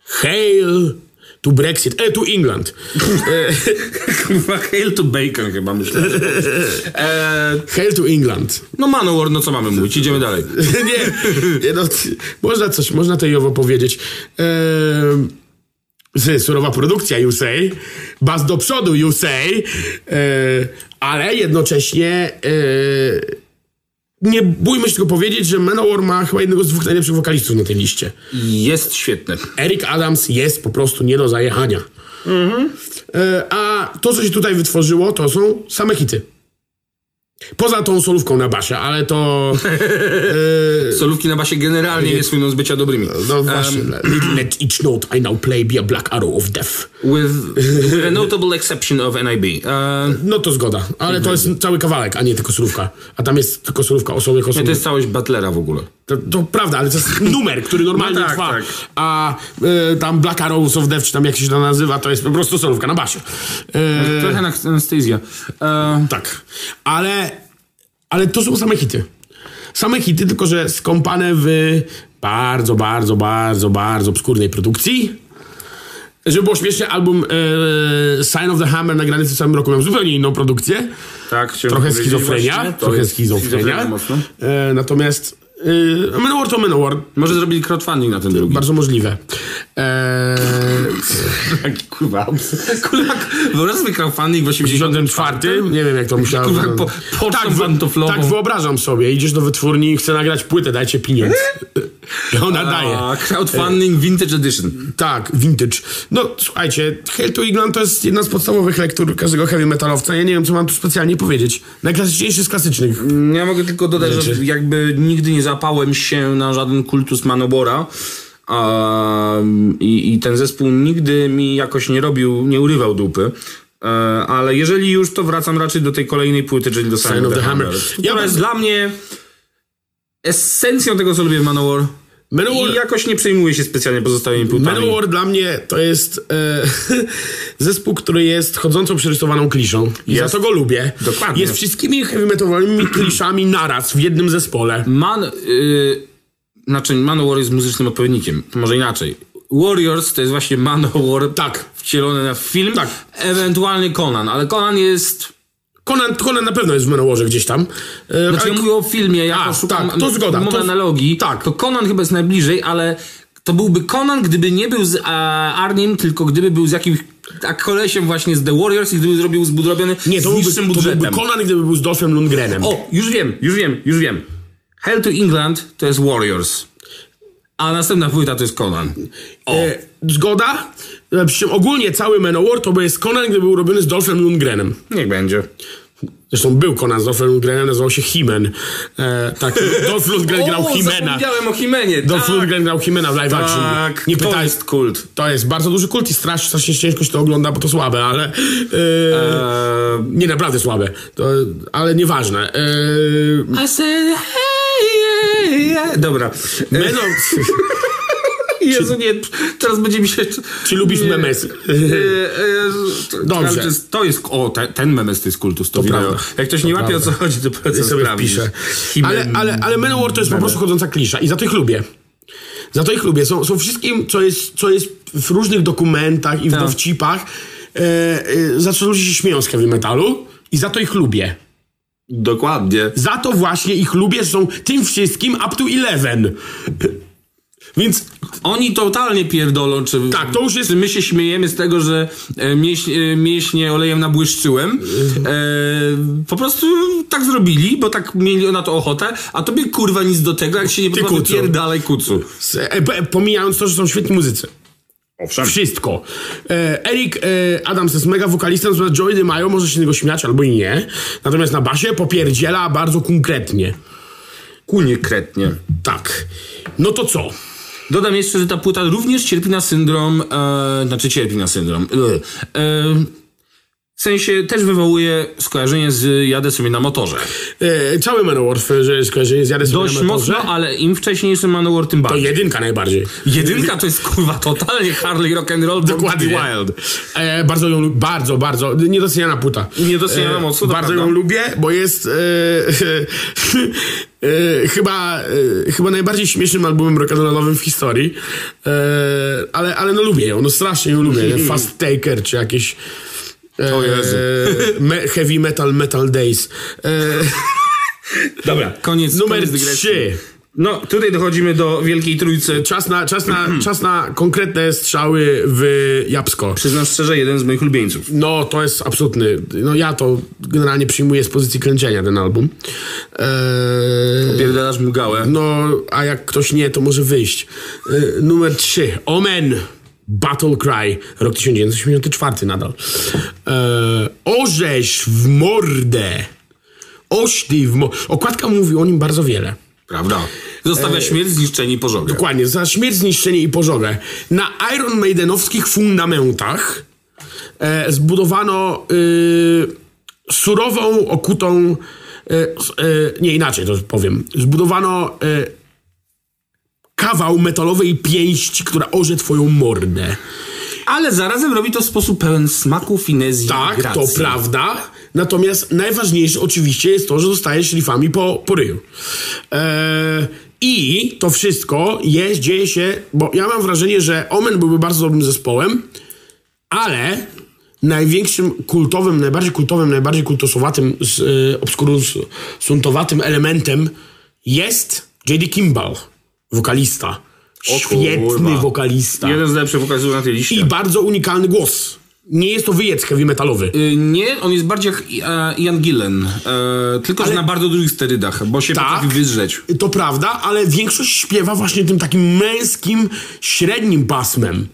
Hail to Brexit, e, to England. Kurwa, Hail to Bacon chyba myślę. e, Hail to England. no Manowar, no co mamy mówić? Idziemy dalej. nie, nie no, można coś, można to Jowo powiedzieć. Z- surowa produkcja, you say. Bas do przodu, you say. E, ale jednocześnie e, nie bójmy się tylko powiedzieć, że Manowar ma chyba jednego z dwóch najlepszych wokalistów na tej liście. Jest świetny. Eric Adams jest po prostu nie do zajechania. E, a to, co się tutaj wytworzyło, to są same hity. Poza tą solówką na basie, ale to... Solówki na basie generalnie nie słyną z bycia dobrymi. No właśnie. let, let each note I now play be a black arrow of death. With, with a notable exception of NIB. E, No to zgoda, ale to jest cały kawałek, a nie tylko solówka. A tam jest tylko solówka osobnych to osób. jest całość Butlera w ogóle. To, to prawda, ale to jest numer, który normalnie No tak, trwa. tak. A y, tam Black Arrows of Death, czy tam jak się to nazywa, to jest po prostu solówka na basie. Y, Trochę na anestezja. E, tak. Ale, ale to są same hity. Same hity, tylko że skąpane w bardzo, bardzo, bardzo, bardzo obskurnej produkcji. Żeby było śmiesznie, album e, Sign of the Hammer nagrany w tym samym roku miał zupełnie inną produkcję. tak, Trochę schizofrenia. Trochę schizofrenia. E, natomiast e, Manowar to Manowar. Może zrobili crowdfunding na ten drugi. Bardzo możliwe. E, Jaki kurwa. Kurwa, wyobraź sobie crowdfunding w 84. 54, nie wiem jak to musiało Kurwa, po- wy- pantoflową. tak wyobrażam sobie. Idziesz do wytwórni i chcę nagrać płytę, dajcie pieniędzy. I ona daje. A, crowdfunding Vintage Edition. Tak, vintage. No słuchajcie, Hail to England to jest jedna z podstawowych lektur każdego heavy metalowca. Ja nie wiem, co mam tu specjalnie powiedzieć. Najklasyczniejszy z klasycznych. Ja mogę tylko dodać, że Rzeczy. jakby nigdy nie zapałem się na żaden kultus Manowara. Um, i, I ten zespół nigdy mi jakoś nie robił, nie urywał dupy. E, ale jeżeli już, to wracam raczej do tej kolejnej płyty, czyli do Sign, of the, Hammer. Ja która bardzo- jest dla mnie esencją tego, co lubię w Manowar. Manowar, I jakoś nie przejmuje się specjalnie pozostałymi płytami. Manowar dla mnie to jest e, zespół, który jest chodzącą przerysowaną kliszą. I Jest. za to go lubię. Dokładnie. Jest wszystkimi heavy metalowymi kliszami naraz w jednym zespole. Man... Y, znaczy Manowar jest muzycznym odpowiednikiem. Może inaczej. Warriors to jest właśnie Manowar Tak. wcielony na film. Tak. Ewentualnie Conan, ale Conan jest... Conan, Conan na pewno jest w Manowarze gdzieś tam. E, Znaczy ale- ja mówię o filmie, jako A, szukam tak, to zgoda, to- analogii. tak. To Conan chyba jest najbliżej, ale to byłby Conan, gdyby nie był z a, Arnim, tylko gdyby był z jakimś tak kolesiem właśnie z The Warriors i gdyby zrobił zbudowiony nie, to z byłby, to byłby Conan, gdyby był z Dolphem Lundgrenem. O, już wiem, już wiem, już wiem. Hell to England to jest Warriors. A następna płyta to jest Conan. O. E, zgoda? E, Przy czym ogólnie cały Manowar to by jest Conan, gdyby był robiony z Dolphem Lundgrenem. Niech będzie. Zresztą był Conan z Dolphem Lundgrenem, nazywał się Himen. E, tak, Dolph Lundgren grał Himena. zapomniałem o Himenie. Dolph tak. Lundgren grał Himena w live action. Tak, Nie to pytaj. jest kult. To jest bardzo duży kult i strasznie, strasznie ciężko się to ogląda, bo to słabe, ale... E, Eee, nie, naprawdę słabe. To, ale nieważne. E, I said, hey, yeah, yeah. Dobra. Meno, Jezu, nie, teraz będzie mi się... czy lubisz Nie. memesy? E, e, to- Dobrze. To jest, to o, te, ten memes to jest kultus, to, wideo. prawda. Jak ktoś nie łapie o co chodzi, to polecam sobie wpiszę. Ale, ale, ale Manowar to jest po prostu chodząca klisza i za to ich lubię. Za to ich lubię. Są, są wszystkim, co jest, co jest w różnych dokumentach i w Tak. dowcipach, e, e, za co ludzie się śmieją z heavy metalu i za to ich lubię. Dokładnie. Za to właśnie ich lubię, że są tym wszystkim up to 11. Więc Oni totalnie pierdolą, czy, Tak, to już jest- czy my się śmiejemy z tego, że e, mięś, e, mięśnie olejem nabłyszczyłem. E, po prostu tak zrobili, bo tak mieli na to ochotę, a tobie kurwa nic do tego, jak się nie podoba, kucu. pierdalej kucu. z- e, pomijając to, że są świetni muzycy. Owszem. Wszystko. E, Eric e, Adams jest mega wokalistą, natomiast Joey DeMaio może się z niego śmiać albo i nie. Natomiast na basie popierdziela bardzo konkretnie. Kunie kretnie. Tak. No to co? Dodam jeszcze, że ta płyta również cierpi na syndrom, e, znaczy cierpi na syndrom. E, e, w sensie też wywołuje skojarzenie z jadę sobie na motorze. E, cały Manowar, że skojarzenie zjadę sobie Dość na motorze. mocno, ale im wcześniejszy Manowar, tym To bardziej. jedynka najbardziej. Jedynka to jest kurwa totalnie Harley rock and roll Dokładnie. Wild. E, bardzo ją, lu- bardzo, bardzo, niedoceniana płyta. Niedoceniana mocno, to Bardzo prawda. ją lubię, bo jest e, e, chyba, e, chyba najbardziej śmiesznym albumem rock'n'rollowym w historii. E, ale, ale no lubię ją, no strasznie ją lubię. nie? Fast Taker, czy jakieś... O Jezu. me, heavy Metal Metal Days. Dobra, koniec. numer koniec dygresji. 3. No, tutaj dochodzimy do Wielkiej Trójcy. Czas na, czas, na, czas na konkretne strzały w Japsko. Przyznam szczerze, jeden z moich ulubieńców. No, to jest absolutny. No ja to generalnie przyjmuję z pozycji kręcenia ten album. Eee, Pierdalasz mgałę. no, a jak ktoś nie, to może wyjść. Eee, numer 3. Omen. Battle Cry. Rok 1984 nadal. Eee, orzeź w mordę. Ośli w mordę. Okładka mówi o nim bardzo wiele. Prawda. Zostawia śmierć, zniszczenie i pożogę. Dokładnie, za śmierć, zniszczenie i pożogę. Na Iron Maidenowskich fundamentach e, zbudowano y, surową, okutą. Y, s- y, nie inaczej to powiem. Zbudowano kawał metalowej pięści, która orze twoją mordę. Ale zarazem robi to w sposób pełen smaku, finezji i Tak, to prawda. Natomiast najważniejsze oczywiście jest to, że dostaje szlifami po, po ryju. Eee, I to wszystko jest, dzieje się, bo ja mam wrażenie, że Omen byłby bardzo dobrym zespołem, ale największym kultowym, najbardziej kultowym, najbardziej kultosowatym, z, y, obskurusuntowatym elementem jest J.D. Kimball, wokalista. Świetny kurwa. wokalista. Jeden z lepszych wokalistów na tej liście. I bardzo unikalny głos. Nie jest to wyjec heavy metalowy. Y, Nie, on jest bardziej jak e, Ian Gillen. E, tylko, że na bardzo dużych sterydach, bo się Tak. potrafi. To prawda, ale większość śpiewa właśnie tym takim męskim, średnim pasmem.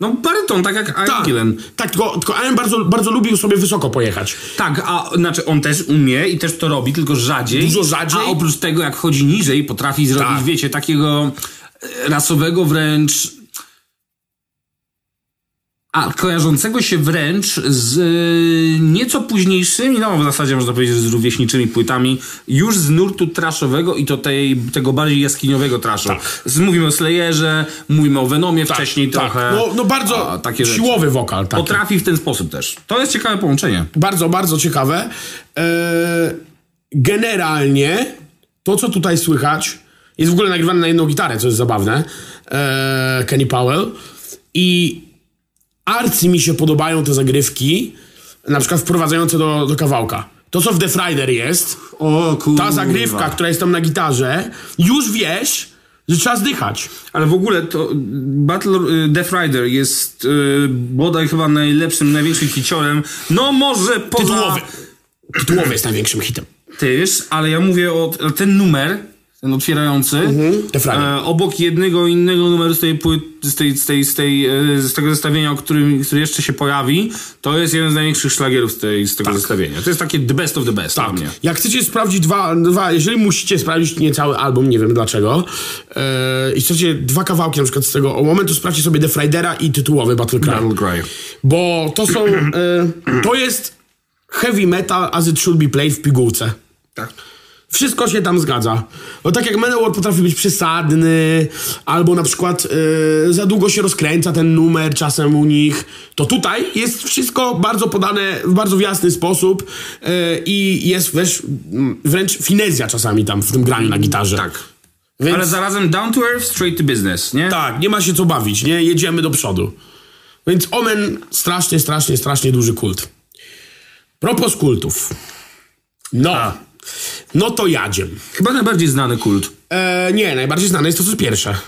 No baryton, tak jak Ian Tak, Gillen. tak tylko, tylko Ian bardzo, bardzo lubił sobie wysoko pojechać. Tak, a znaczy on też umie i też to robi, tylko rzadziej. Dużo rzadziej. A oprócz tego, jak chodzi niżej, potrafi zrobić, Tak. wiecie, takiego rasowego wręcz a kojarzącego się wręcz z y, nieco późniejszymi, no w zasadzie można powiedzieć, z rówieśniczymi płytami, już z nurtu traszowego i to tej, tego bardziej jaskiniowego traszu. Tak. Mówimy o Slayerze, mówimy o Venomie wcześniej tak. trochę. No, no bardzo A, takie rzeczy. siłowy wokal. Taki. Potrafi w ten sposób też. To jest ciekawe połączenie. Bardzo, bardzo ciekawe. E, generalnie to, co tutaj słychać, jest w ogóle nagrywane na jedną gitarę, co jest zabawne. E, Kenny Powell. I arcy mi się podobają te zagrywki, na przykład wprowadzające do, do kawałka. To, co w The Friday jest, O kurwa. ta zagrywka, która jest tam na gitarze, już wiesz, że trzeba zdychać. Ale w ogóle to Battle y, Death Rider jest y, bodaj chyba najlepszym, największym hiciorem. No może poza... Tytułowy. Tytułowy jest największym hitem. Też, ale ja mówię o ten numer, ten otwierający, Friday. e, obok jednego innego numeru z tej, płyt, z, tej, z, tej, z, tej, e, z tego zestawienia, o którym, który jeszcze się pojawi, to jest jeden z największych szlagierów z, tej, z tego zestawienia. To jest takie the best of the best Tak. mnie. Jak chcecie sprawdzić dwa, dwa, jeżeli musicie sprawdzić nie cały album, nie wiem dlaczego, e, i chcecie dwa kawałki na przykład z tego momentu, sprawdźcie sobie The Fridera i tytułowy Battle Cry. Battle Cry. Bo to są, e, to jest heavy metal as it should be played w pigułce. Tak. Wszystko się tam zgadza. Bo tak jak Manowar potrafi być przesadny, albo na przykład e, za długo się rozkręca ten numer czasem u nich, to tutaj jest wszystko bardzo podane w bardzo jasny sposób e, i jest wręcz, wręcz finezja czasami tam w tym graniu na gitarze. Tak. Więc, Ale zarazem down to earth, straight to business, nie? tak, nie ma się co bawić, nie? Jedziemy do przodu. Więc Omen strasznie, strasznie, strasznie duży kult. Propos kultów. No. No to jadziem. Chyba najbardziej znany kult. E, nie, najbardziej znane jest to, co pierwsze.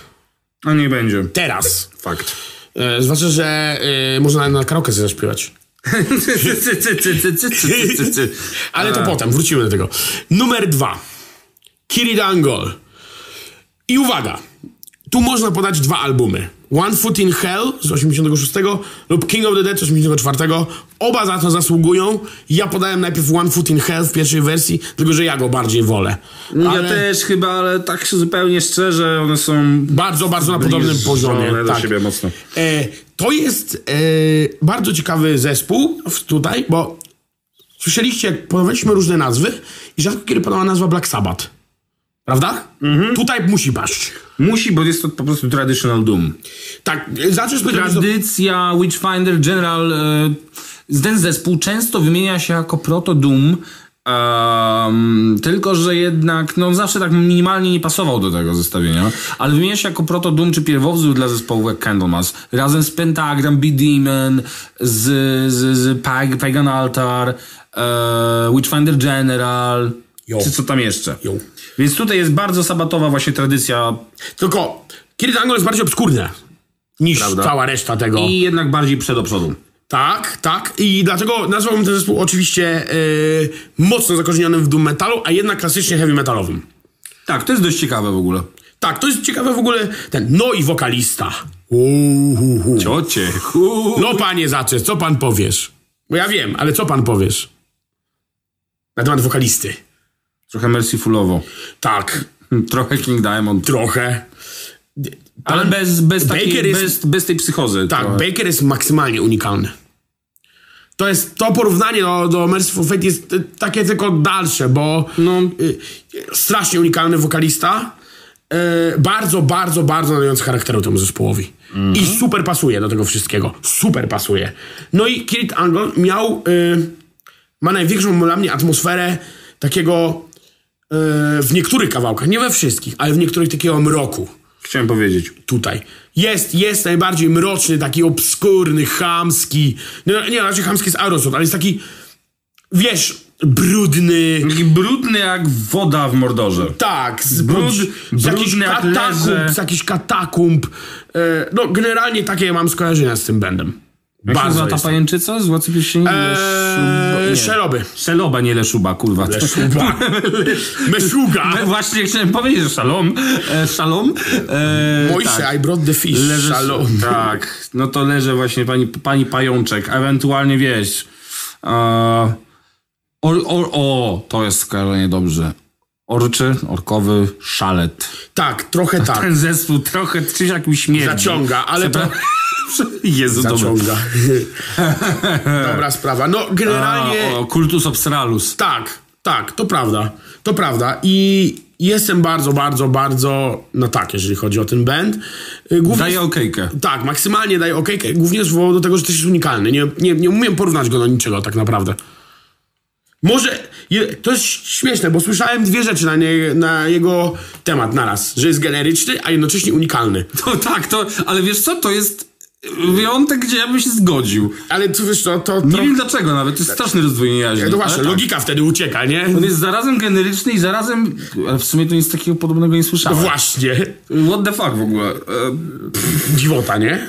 A nie będzie. Teraz. Fakt. E, zwłaszcza, że e, można na karaoke zaśpiewać. Ale to potem, wrócimy do tego. Numer dwa. Kiri Angol. I uwaga, tu można podać dwa albumy. One Foot in Hell z 86 lub King of the Dead z 84. Oba za to zasługują. Ja podałem najpierw One Foot in Hell w pierwszej wersji, tylko że ja go bardziej wolę. Ja Ale też chyba, ale tak zupełnie szczerze, one są bardzo, bardzo na podobnym poziomie. do tak. siebie mocno. E, to jest e, bardzo ciekawy zespół tutaj, bo słyszeliście, jak podawaliśmy różne nazwy i rzadko kiedy padała nazwa Black Sabbath. Prawda? Tutaj musi paść. Musi, bo jest to po prostu traditional doom. Tak, zaczniesz Tradycja, Witchfinder, General, e, ten zespół często wymienia się jako proto-doom, em, tylko że jednak, no zawsze tak minimalnie nie pasował do tego zestawienia, ale wymienia się jako proto-doom czy pierwowzór dla zespołów jak Candlemas, razem z Pentagram, B-Demon, z, z, z Pag, Pagan Altar, e, Witchfinder General, Jo. czy co tam jeszcze. Jo. Więc tutaj jest bardzo sabatowa właśnie tradycja Tylko Kid Angle jest bardziej obskurne niż Prawda. cała reszta tego. i jednak bardziej przed do przodu. Tak, tak. I dlatego nazwałbym ten zespół oczywiście e, mocno zakorzenionym w doom metalu, a jednak klasycznie heavy metalowym. Tak, to jest dość ciekawe w ogóle. Tak, to jest ciekawe w ogóle. Ten, no i wokalista. Uhuhu. Ciocie. No panie Zaczes, co pan powiesz? Bo ja wiem, ale co pan powiesz? Na temat wokalisty. Trochę mercifulowo. Tak, Trochę King Diamond. trochę. Ale bez, bez, takiej, jest- bez, bez tej psychozy. Tak, trochę. Baker jest maksymalnie unikalny. To jest, to porównanie do, do Merciful Fate jest y, takie tylko dalsze, bo No. y, strasznie unikalny wokalista, y, bardzo, bardzo, bardzo nadający charakteru temu zespołowi. I super pasuje do tego wszystkiego. Super pasuje. No i Kirit Angle miał, y, ma największą dla mnie atmosferę takiego w niektórych kawałkach, nie we wszystkich, ale w niektórych takiego mroku Chciałem powiedzieć. tutaj. Jest, jest najbardziej mroczny, taki obskurny, chamski. No, nie, raczej chamski jest Aerosol, ale jest taki, wiesz, brudny. Taki brudny jak woda w mordorze. Tak, z, Brud- z brudny jak katakumb, z jakichś katakumb. E, no, generalnie takie mam skojarzenia z tym bandem. Jak Bardzo nazywa ta jest. pajęczyca z Władcy Pierścieni? Eee. Szeloby. Szeloba, nie Leszuba, kurwa. Leszuba. Meszuga. No Właśnie chciałem powiedzieć, że szalom. E, szalom. E, Mojsze, I brought the fish. Leży, Shalom. Tak, no to leży właśnie pani, pani pajączek, ewentualnie wiesz. E, or, or, o, to jest skojarzenie dobrze. Orczy, orkowy szalet. Tak, trochę tak. Ten zespół trochę czymś jak mi śmierdzi. Zaciąga, ale to... Jezu, dobra. zaciąga. Dobra sprawa. No generalnie... A, o, kultus obstralus. Tak, tak, to prawda. To prawda. I jestem bardzo, bardzo, bardzo na tak, jeżeli chodzi o ten band. Y, Głównie, Daję okejkę. Tak, maksymalnie daję okejkę. Głównie z powodu do tego, że też jest unikalny. Nie, nie, nie umiem porównać go do niczego tak naprawdę. Może, to jest śmieszne, bo słyszałem dwie rzeczy na, nie, na jego temat naraz. Że jest generyczny, a jednocześnie unikalny. To tak, to, ale wiesz co, to jest wyjątek, gdzie ja bym się zgodził. Ale tu wiesz, to... to, Nie wiem dlaczego nawet, to jest straszne rozdwojenie jaźni. no właśnie, tak. logika wtedy ucieka, nie? On jest zarazem generyczny i zarazem, ale w sumie to nic takiego podobnego nie słyszałem. Właśnie. What the fuck w ogóle? E, dziwota, nie?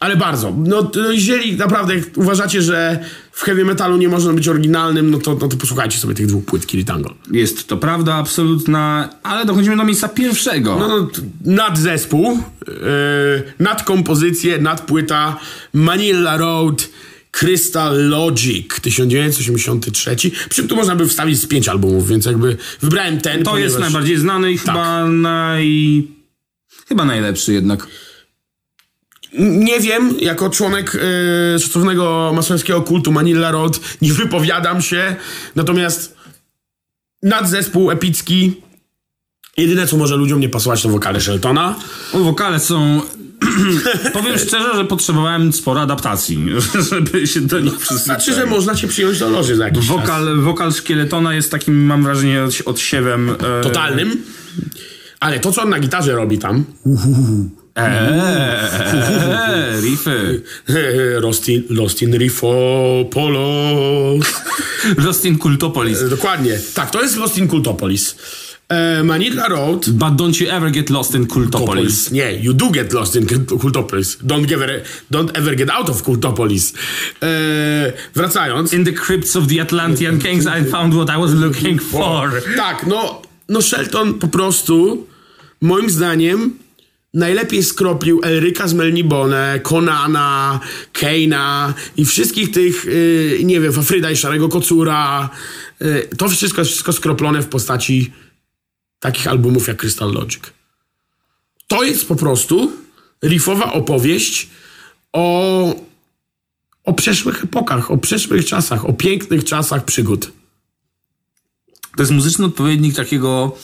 Ale bardzo. No, to jeżeli naprawdę uważacie, że w heavy metalu nie można być oryginalnym, no to, no to posłuchajcie sobie tych dwóch płyt Kiritango. Jest to prawda absolutna, ale dochodzimy do miejsca pierwszego. No, no, t- nadzespół, yy, nadkompozycje, nadpłyta Manila Road Crystal Logic 1983. Przy czym tu można by wstawić z pięć albumów, więc jakby wybrałem ten. to jest ponieważ- najbardziej znany i chyba naj... Chyba najlepszy jednak. Nie wiem, jako członek yy, szacownego masońskiego kultu Manila Road nie wypowiadam się, natomiast nadzespół epicki, jedyne co może ludziom nie pasować to wokale Sheltona. O, wokale są... Powiem szczerze, że potrzebowałem sporo adaptacji, żeby się do nich Znaczy, przyzwyczaić. że można cię przyjąć do loży za jakiś czas. Wokal, wokal szkieletona jest takim, mam wrażenie, od- odsiewem... E, Totalnym. Ale to, co on na gitarze robi tam, Eee, riffy. Lost in, Lost in Rifopolos. Lost in Cultopolis. Dokładnie. Tak, to jest Lost in Cultopolis. E, Manila Road But don't you ever get lost in. Cultopolis. Nie, you do get lost in Cultopolis. Don't, ever, don't ever get out of Cultopolis. E, wracając. In the crypts of the Atlantean kings I found what I was looking for. Tak, no, no Shelton po prostu, moim zdaniem, najlepiej skropił Elryka z Melnibone, Konana, Keina i wszystkich tych, yy, nie wiem, Fafryda i Szarego Kocura. Yy, to wszystko jest wszystko skroplone w postaci takich albumów jak Crystal Logic. To jest po prostu riffowa opowieść o, o przeszłych epokach, o przeszłych czasach, o pięknych czasach przygód. To jest muzyczny odpowiednik takiego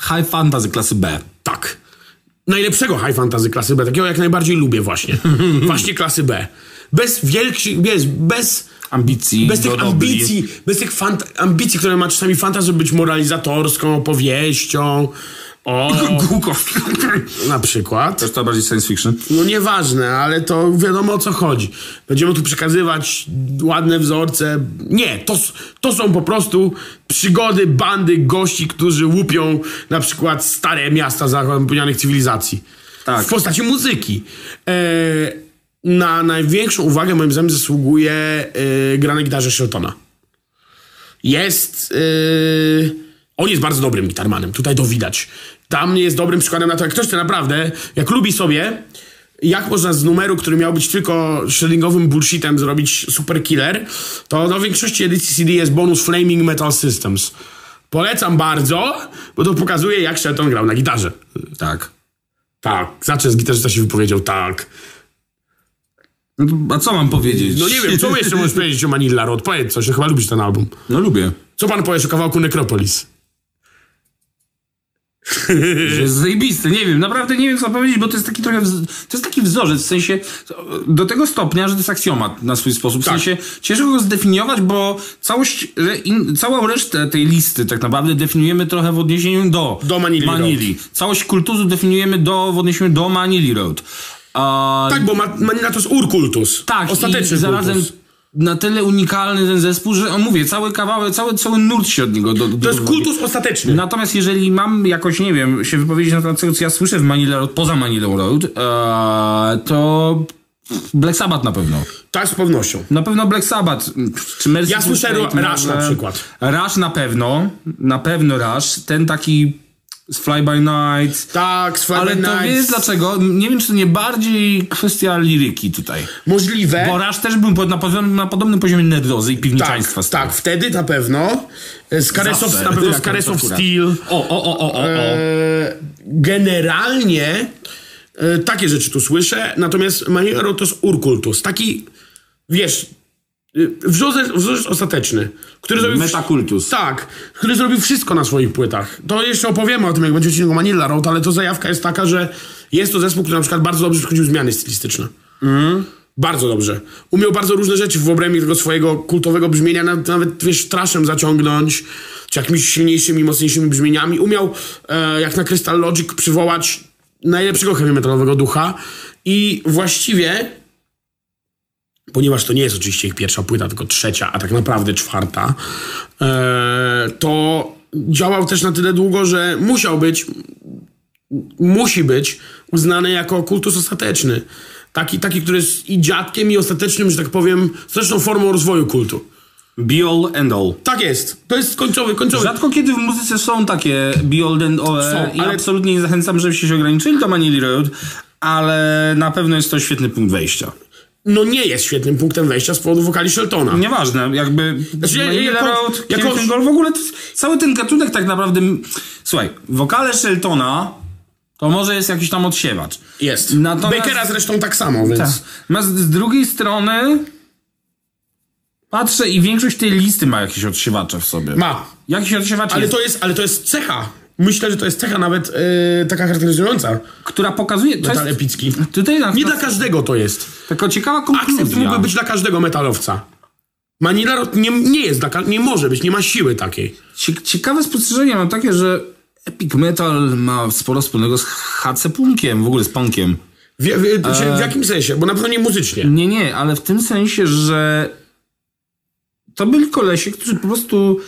high fantasy klasy B. Najlepszego high fantasy klasy B, takiego jak najbardziej lubię właśnie. właśnie klasy B. Bez wielkich, bez, bez, Ambicji. bez tych ambicji, bez tych fant- ambicji, które ma czasami fantazja, żeby być moralizatorską opowieścią. O, Głukowski. na przykład. Też to bardziej science fiction. No nieważne, ale to wiadomo o co chodzi. Będziemy tu przekazywać ładne wzorce. Nie, to, to są po prostu przygody bandy gości, którzy łupią na przykład stare miasta zapomnianych cywilizacji. Tak. W postaci muzyki. E, na największą uwagę moim zdaniem zasługuje e, gra na gitarze Sheltona. Jest... e, on jest bardzo dobrym gitarmanem, tutaj to widać. Tam jest dobrym przykładem na to, jak ktoś to naprawdę, jak lubi sobie, jak można z numeru, który miał być tylko shreddingowym bullshitem, zrobić super killer, to na większości edycji CD jest bonus Flaming Metal Systems. Polecam bardzo, bo to pokazuje, jak Shelton grał na gitarze. Tak. Tak, zawsze z gitarzysta się wypowiedział tak. No A co mam powiedzieć? No nie wiem, co jeszcze możesz powiedzieć o Manila Road? Powiedz coś, chyba lubisz ten album. No lubię. Co pan powiesz o kawałku Necropolis? Że jest zajebisty, nie wiem, naprawdę nie wiem co powiedzieć, bo to jest taki trochę, to jest taki wzorzec, w sensie do tego stopnia, że to jest aksjomat na swój sposób, w Tak. sensie ciężko go zdefiniować, bo całość, in, całą resztę tej listy tak naprawdę definiujemy trochę w odniesieniu do, Do Manili Manili. Całość kultusu definiujemy do, w odniesieniu do Manili Road. A, Tak, bo Ma- Manila to jest urkultus. tak, Ostateczny i zarazem kultus. Na tyle unikalny ten zespół, że on mówię, cały kawałek, cały, cały nurt się od niego do, do, To jest kultus ostateczny. Natomiast jeżeli mam jakoś, nie wiem, się wypowiedzieć na temat tego, co ja słyszę w Manila Road, poza Manila Road, to Black Sabbath na pewno. Tak, z pewnością. Na pewno Black Sabbath. Czy Mercy Ja słyszę Rush na przykład. Rush na pewno. Na pewno Rush. Ten taki z Fly By Night. Tak, z Ale Friday to Nights. wiesz dlaczego? Nie wiem, czy to nie bardziej kwestia liryki tutaj. Możliwe. Bo Rush też był na, podobnym- na podobnym poziomie nerdozy i piwniczaństwa. tak, tak, wtedy na pewno. Z of, na pewno to of. Steel. O, o, o, o, o, o. E, generalnie E, takie rzeczy tu słyszę, natomiast Maniero to jest urkultus. Taki, wiesz, y, wzorzec, wzorzec ostateczny, który zrobił... Metakultus. Tak, który zrobił wszystko na swoich płytach. To jeszcze opowiemy o tym, jak będzie odcinek o Manila Road, ale to zajawka jest taka, że jest to zespół, który na przykład bardzo dobrze wchodził w zmiany stylistyczne. Bardzo dobrze. Umiał bardzo różne rzeczy w obrębie tego swojego kultowego brzmienia, nawet, nawet wiesz, traszem zaciągnąć, czy jakimiś silniejszymi, mocniejszymi brzmieniami. Umiał, e, jak na Crystal Logic, przywołać najlepszego heavy metalowego ducha i właściwie ponieważ to nie jest oczywiście ich pierwsza płyta, tylko trzecia, a tak naprawdę czwarta, e, to działał też na tyle długo, że musiał być, musi być uznany jako kultus ostateczny. Taki, taki który jest i dziadkiem, i ostatecznym, że tak powiem, ostateczną formą rozwoju kultu. Be all and all. Tak jest. To jest końcowy, końcowy. Rzadko kiedy w muzyce są takie be all and all Są, i ale- absolutnie nie zachęcam, żebyście się ograniczyli do Manili Road, ale na pewno jest to świetny punkt wejścia. No nie jest świetnym punktem wejścia z powodu wokali Sheltona. Nieważne, jakby Znaczy, ja- Manila jako- Road, jako- w ogóle cały ten gatunek tak naprawdę... Słuchaj, wokale Sheltona to może jest jakiś tam odsiewacz. Jest. Natomiast- Bakera zresztą tak samo, więc... Tak. Natomiast z drugiej strony patrzę i większość tej listy ma jakieś odsiewacze w sobie. Ma. Jakiś odsiewacz Ale jest, to jest, ale to jest cecha. Myślę, że to jest cecha nawet yy, taka charakteryzująca która pokazuje... To metal jest, epicki. tutaj na, Nie dla każdego to jest. taka ciekawa Akcept konkluzja. mógłby być dla każdego metalowca. Manila nie, nie jest dla nie może być, nie ma siły takiej. Cie- Ciekawe spostrzeżenie mam takie, że Epic Metal ma sporo wspólnego z HC Punkiem, w ogóle z punkiem. W, w, w jakim sensie? Bo na pewno nie muzycznie. Nie, nie, ale w tym sensie, że to byli kolesie, którzy po prostu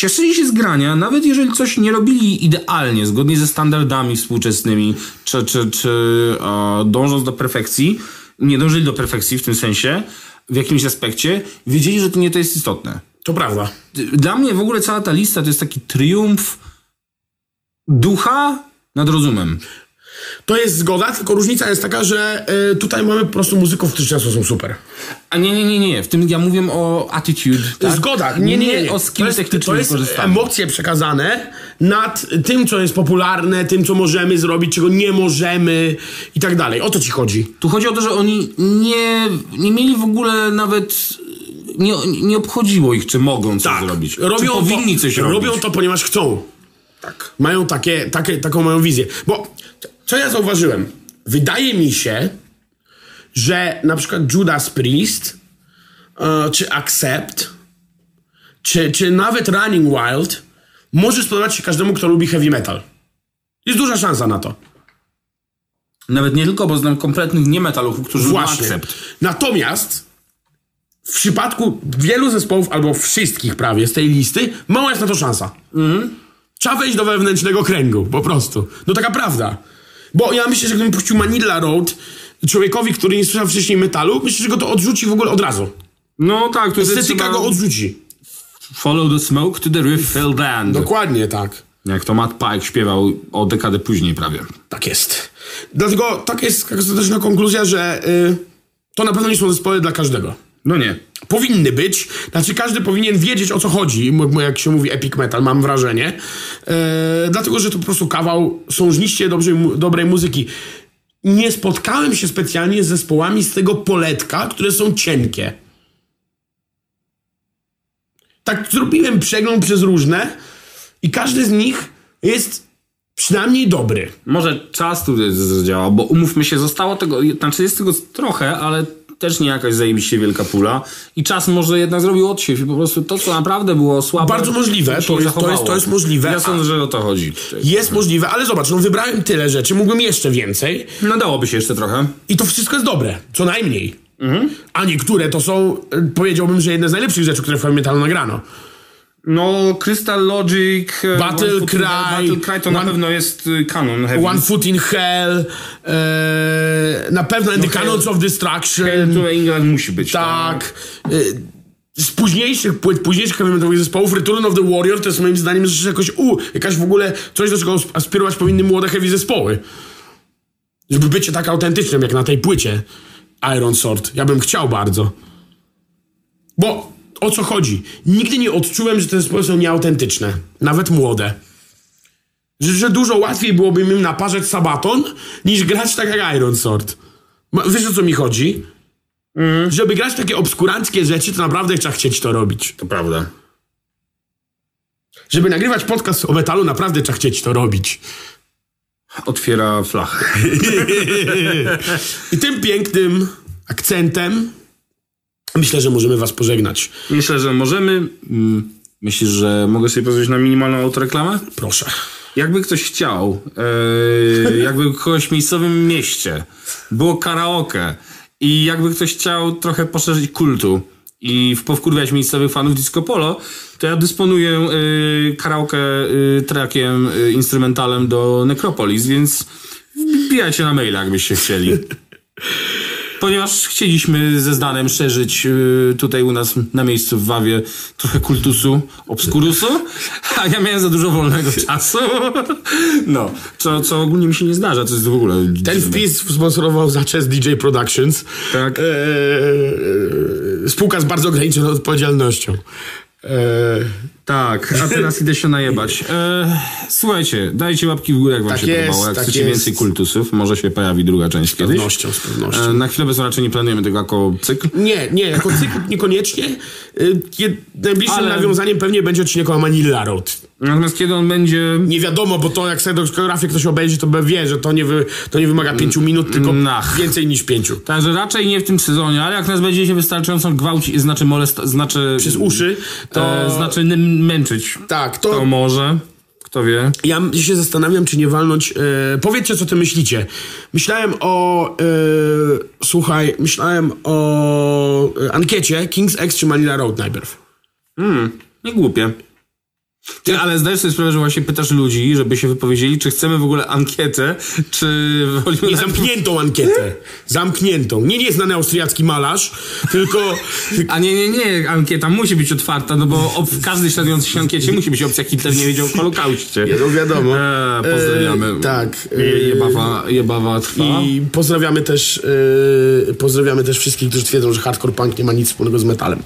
cieszyli się z grania, nawet jeżeli coś nie robili idealnie, zgodnie ze standardami współczesnymi, czy, czy, czy e, dążąc do perfekcji, nie dążyli do perfekcji w tym sensie, w jakimś aspekcie, wiedzieli, że to nie to jest istotne. To prawda. Dla mnie w ogóle cała ta lista to jest taki triumf ducha nad rozumem. To jest zgoda, tylko różnica jest taka, że y, tutaj mamy po prostu muzyków, którzy często są super. A nie, nie, nie, nie. W tym ja mówię o attitude. Tak? Zgoda. Nie, nie, nie. o To skill jest, technicznym to jest emocje przekazane nad tym, co jest popularne, tym, co możemy zrobić, czego nie możemy i tak dalej. O to ci chodzi. Tu chodzi o to, że oni nie, nie mieli w ogóle nawet. Nie, nie obchodziło ich, czy mogą coś zrobić. Tak. Robią czy powinni to, coś robią robić. to, ponieważ chcą. Tak. Mają takie, takie, taką mają wizję. Bo co ja zauważyłem? Wydaje mi się, że na przykład Judas Priest, e, czy Accept, czy, czy nawet Running Wild może spodobać się każdemu, kto lubi heavy metal. Jest duża szansa na to. Nawet nie tylko, bo znam kompletnych niemetalów, którzy lubią Właśnie. akcept. Natomiast w przypadku wielu zespołów, albo wszystkich prawie z tej listy, mała jest na to szansa. Trzeba wejść do wewnętrznego kręgu, po prostu. No taka prawda. Bo ja myślę, że gdybym puścił Manila Road człowiekowi, który nie słyszał wcześniej metalu, myślę, że go to odrzuci w ogóle od razu. No tak, to jest Estetyka trzeba go odrzuci. Follow the smoke to the refill land. Dokładnie tak. Jak to Matt Pike śpiewał o dekadę później prawie. Tak jest. Dlatego tak jest taka ostateczna konkluzja, że y, to na pewno nie są zespoły dla każdego. No nie. Powinny być. Znaczy, każdy powinien wiedzieć o co chodzi, jak się mówi epic metal, mam wrażenie. E, dlatego, że to po prostu kawał sążniście dobrej, mu- dobrej muzyki. Nie spotkałem się specjalnie z zespołami z tego poletka, które są cienkie. Tak zrobiłem przegląd przez różne i każdy z nich jest przynajmniej dobry. Może czas tu zadziałał, bo umówmy się, zostało tego, znaczy jest tego trochę, ale też nie jakaś zajebiście wielka pula i czas może jednak zrobił odsiew i po prostu to, co naprawdę było słabe... Bardzo możliwe, to jest- to jest- to jest możliwe, Ja sądzę, że o to chodzi. Jest możliwe, ale zobacz, no wybrałem tyle rzeczy, mógłbym jeszcze więcej. No dałoby się jeszcze trochę. I to wszystko jest dobre, co najmniej. A niektóre to są, e, powiedziałbym, że jedne z najlepszych rzeczy, które w heavy metalu nagrano. No, Crystal Logic, e, Battle Cry, Hell, Battle Cry to na One- pewno jest y, kanon heavy. One Foot in Hell, e, na pewno And the Hell- Canons of Destruction, To England musi być. tak. E, z późniejszych płyt, późniejszych heavy metalowych zespołów, Return of the Warrior to jest moim zdaniem rzecz jakoś, u, jakaś w ogóle coś, do czego aspirować powinny młode heavy zespoły. Żeby bycie tak autentycznym, jak na tej płycie Iron Sword. Ja bym chciał bardzo. Bo o co chodzi? Nigdy nie odczułem, że te zespoły są nieautentyczne. Nawet młode. Że, że dużo łatwiej byłoby im naparzać Sabaton, niż grać tak jak Iron Sword. Wiesz o co mi chodzi? Żeby grać takie obskuranckie rzeczy, to naprawdę trzeba chcieć to robić. To prawda. Żeby nagrywać podcast o metalu, naprawdę trzeba chcieć to robić. Otwiera flachę. I tym pięknym akcentem myślę, że możemy was pożegnać. Myślę, że możemy. Mm, Myślisz, że mogę sobie pozwolić na minimalną autoreklamę? Proszę. Jakby ktoś chciał, e, jakby w kogoś miejscowym mieście było karaoke i jakby ktoś chciał trochę poszerzyć kultu i powkurwiać miejscowych fanów disco polo, to ja dysponuję e, karaoke e, trackiem, instrumentalem do Necropolis, więc wbijajcie na maila, jakbyście chcieli. Ponieważ chcieliśmy ze Zdanem szerzyć y, tutaj u nas na miejscu w Wawie trochę kultusu, obskurusu, a ja miałem za dużo wolnego czasu. No, co, co ogólnie mi się nie zdarza, to jest w ogóle... Ten wpis sponsorował za Chess DJ Productions. Tak. Eee, spółka z bardzo ograniczoną odpowiedzialnością. Eee, Tak, a teraz idę się najebać. E, słuchajcie, dajcie łapki w górę, jak wam Tak się jest, podobało. Jak tak chcecie jest. więcej kultusów, może się pojawi druga część z kiedyś. pewnością, z pewnością. E, na chwilę obecną raczej nie planujemy tego jako cykl. Nie, nie, jako cykl niekoniecznie. Jed- Najbliższym Ale- nawiązaniem pewnie będzie odcinek o Manila Road. Natomiast kiedy on będzie... Nie wiadomo, bo to jak sobie dyskografię ktoś obejrzy, to wie, że to nie, wy, to nie wymaga pięciu minut, tylko Nach. więcej niż pięciu. Także raczej nie w tym sezonie, ale jak nas będzie się wystarczająco gwałcić, znaczy molest, znaczy... Przez uszy, to... E, znaczy męczyć. tak, To to... może. Kto wie. Ja się zastanawiam, czy nie walnąć... E, powiedzcie, co ty myślicie. Myślałem o... E, słuchaj, myślałem o e, ankiecie King's X czy Manila Road najpierw. Nie głupie. Ty, ale zdajesz sobie sprawę, że właśnie pytasz ludzi, żeby się wypowiedzieli, czy chcemy w ogóle ankietę, czy wolimy... Nie, na- zamkniętą ankietę. Zamkniętą. Nie nieznany austriacki malarz, tylko... A nie, nie, nie, ankieta musi być otwarta, no bo w każdej śladującej się ankiecie musi być opcja Hitler nie wiedział o Holokauście. No wiadomo. E, pozdrawiamy. E, tak. Je, jebawa, jebawa trwa. I pozdrawiamy też, yy, pozdrawiamy też wszystkich, którzy twierdzą, że hardcore punk nie ma nic wspólnego z metalem.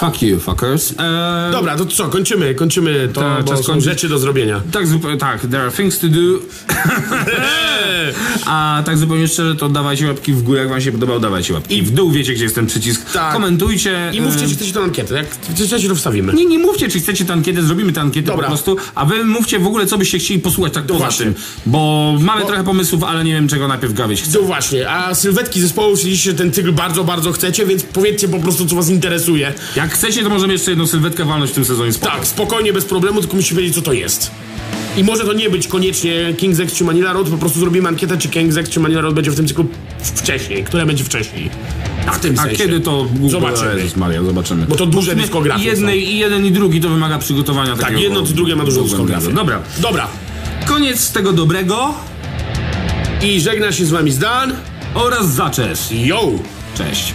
Fuck you, fuckers. E, Dobra, to co, kończymy, kończymy to, Tak, bo czas są kończyć. rzeczy do zrobienia. Tak, zupełnie, tak, there are things to do. A tak zupełnie szczerze, to dawajcie łapki w górę, jak wam się podobał, dawajcie łapki w dół, wiecie, gdzie jest ten przycisk. Tak. Komentujcie. I mówcie, czy chcecie tę ankietę, jak chcecie, to wstawimy. Nie, nie mówcie, czy chcecie tę ankietę, zrobimy tę ankietę Dobra. po prostu, a wy mówcie w ogóle, co byście chcieli posłuchać tak poza właśnie. tym, bo mamy trochę pomysłów, ale nie wiem, czego najpierw gawieć chcę. No właśnie, a sylwetki zespołu, oczywiście ten cykl bardzo, bardzo chcecie, więc powiedzcie po prostu, co was interesuje. Jak chcecie, to możemy jeszcze jedną sylwetkę walnąć w tym sezonie. Spoko. Tak, spokojnie, bez problemu, tylko musimy wiedzieć, co to jest. I może to nie być koniecznie King's X czy Manila Road, po prostu zrobimy ankietę, czy King's X czy Manila Road będzie w tym cyklu wcześniej, które będzie wcześniej. A w tym A sensie. kiedy to... Zobaczymy. Jezus Maria, zobaczymy. Bo to duże I dyskografie jednej, I jeden i drugi to wymaga przygotowania Tak, takiego jedno czy drugie ma dużą dyskografię. Dobra, Dobra. koniec tego dobrego I żegna się z wami Zdan. oraz zaczesz. Yo! Cześć.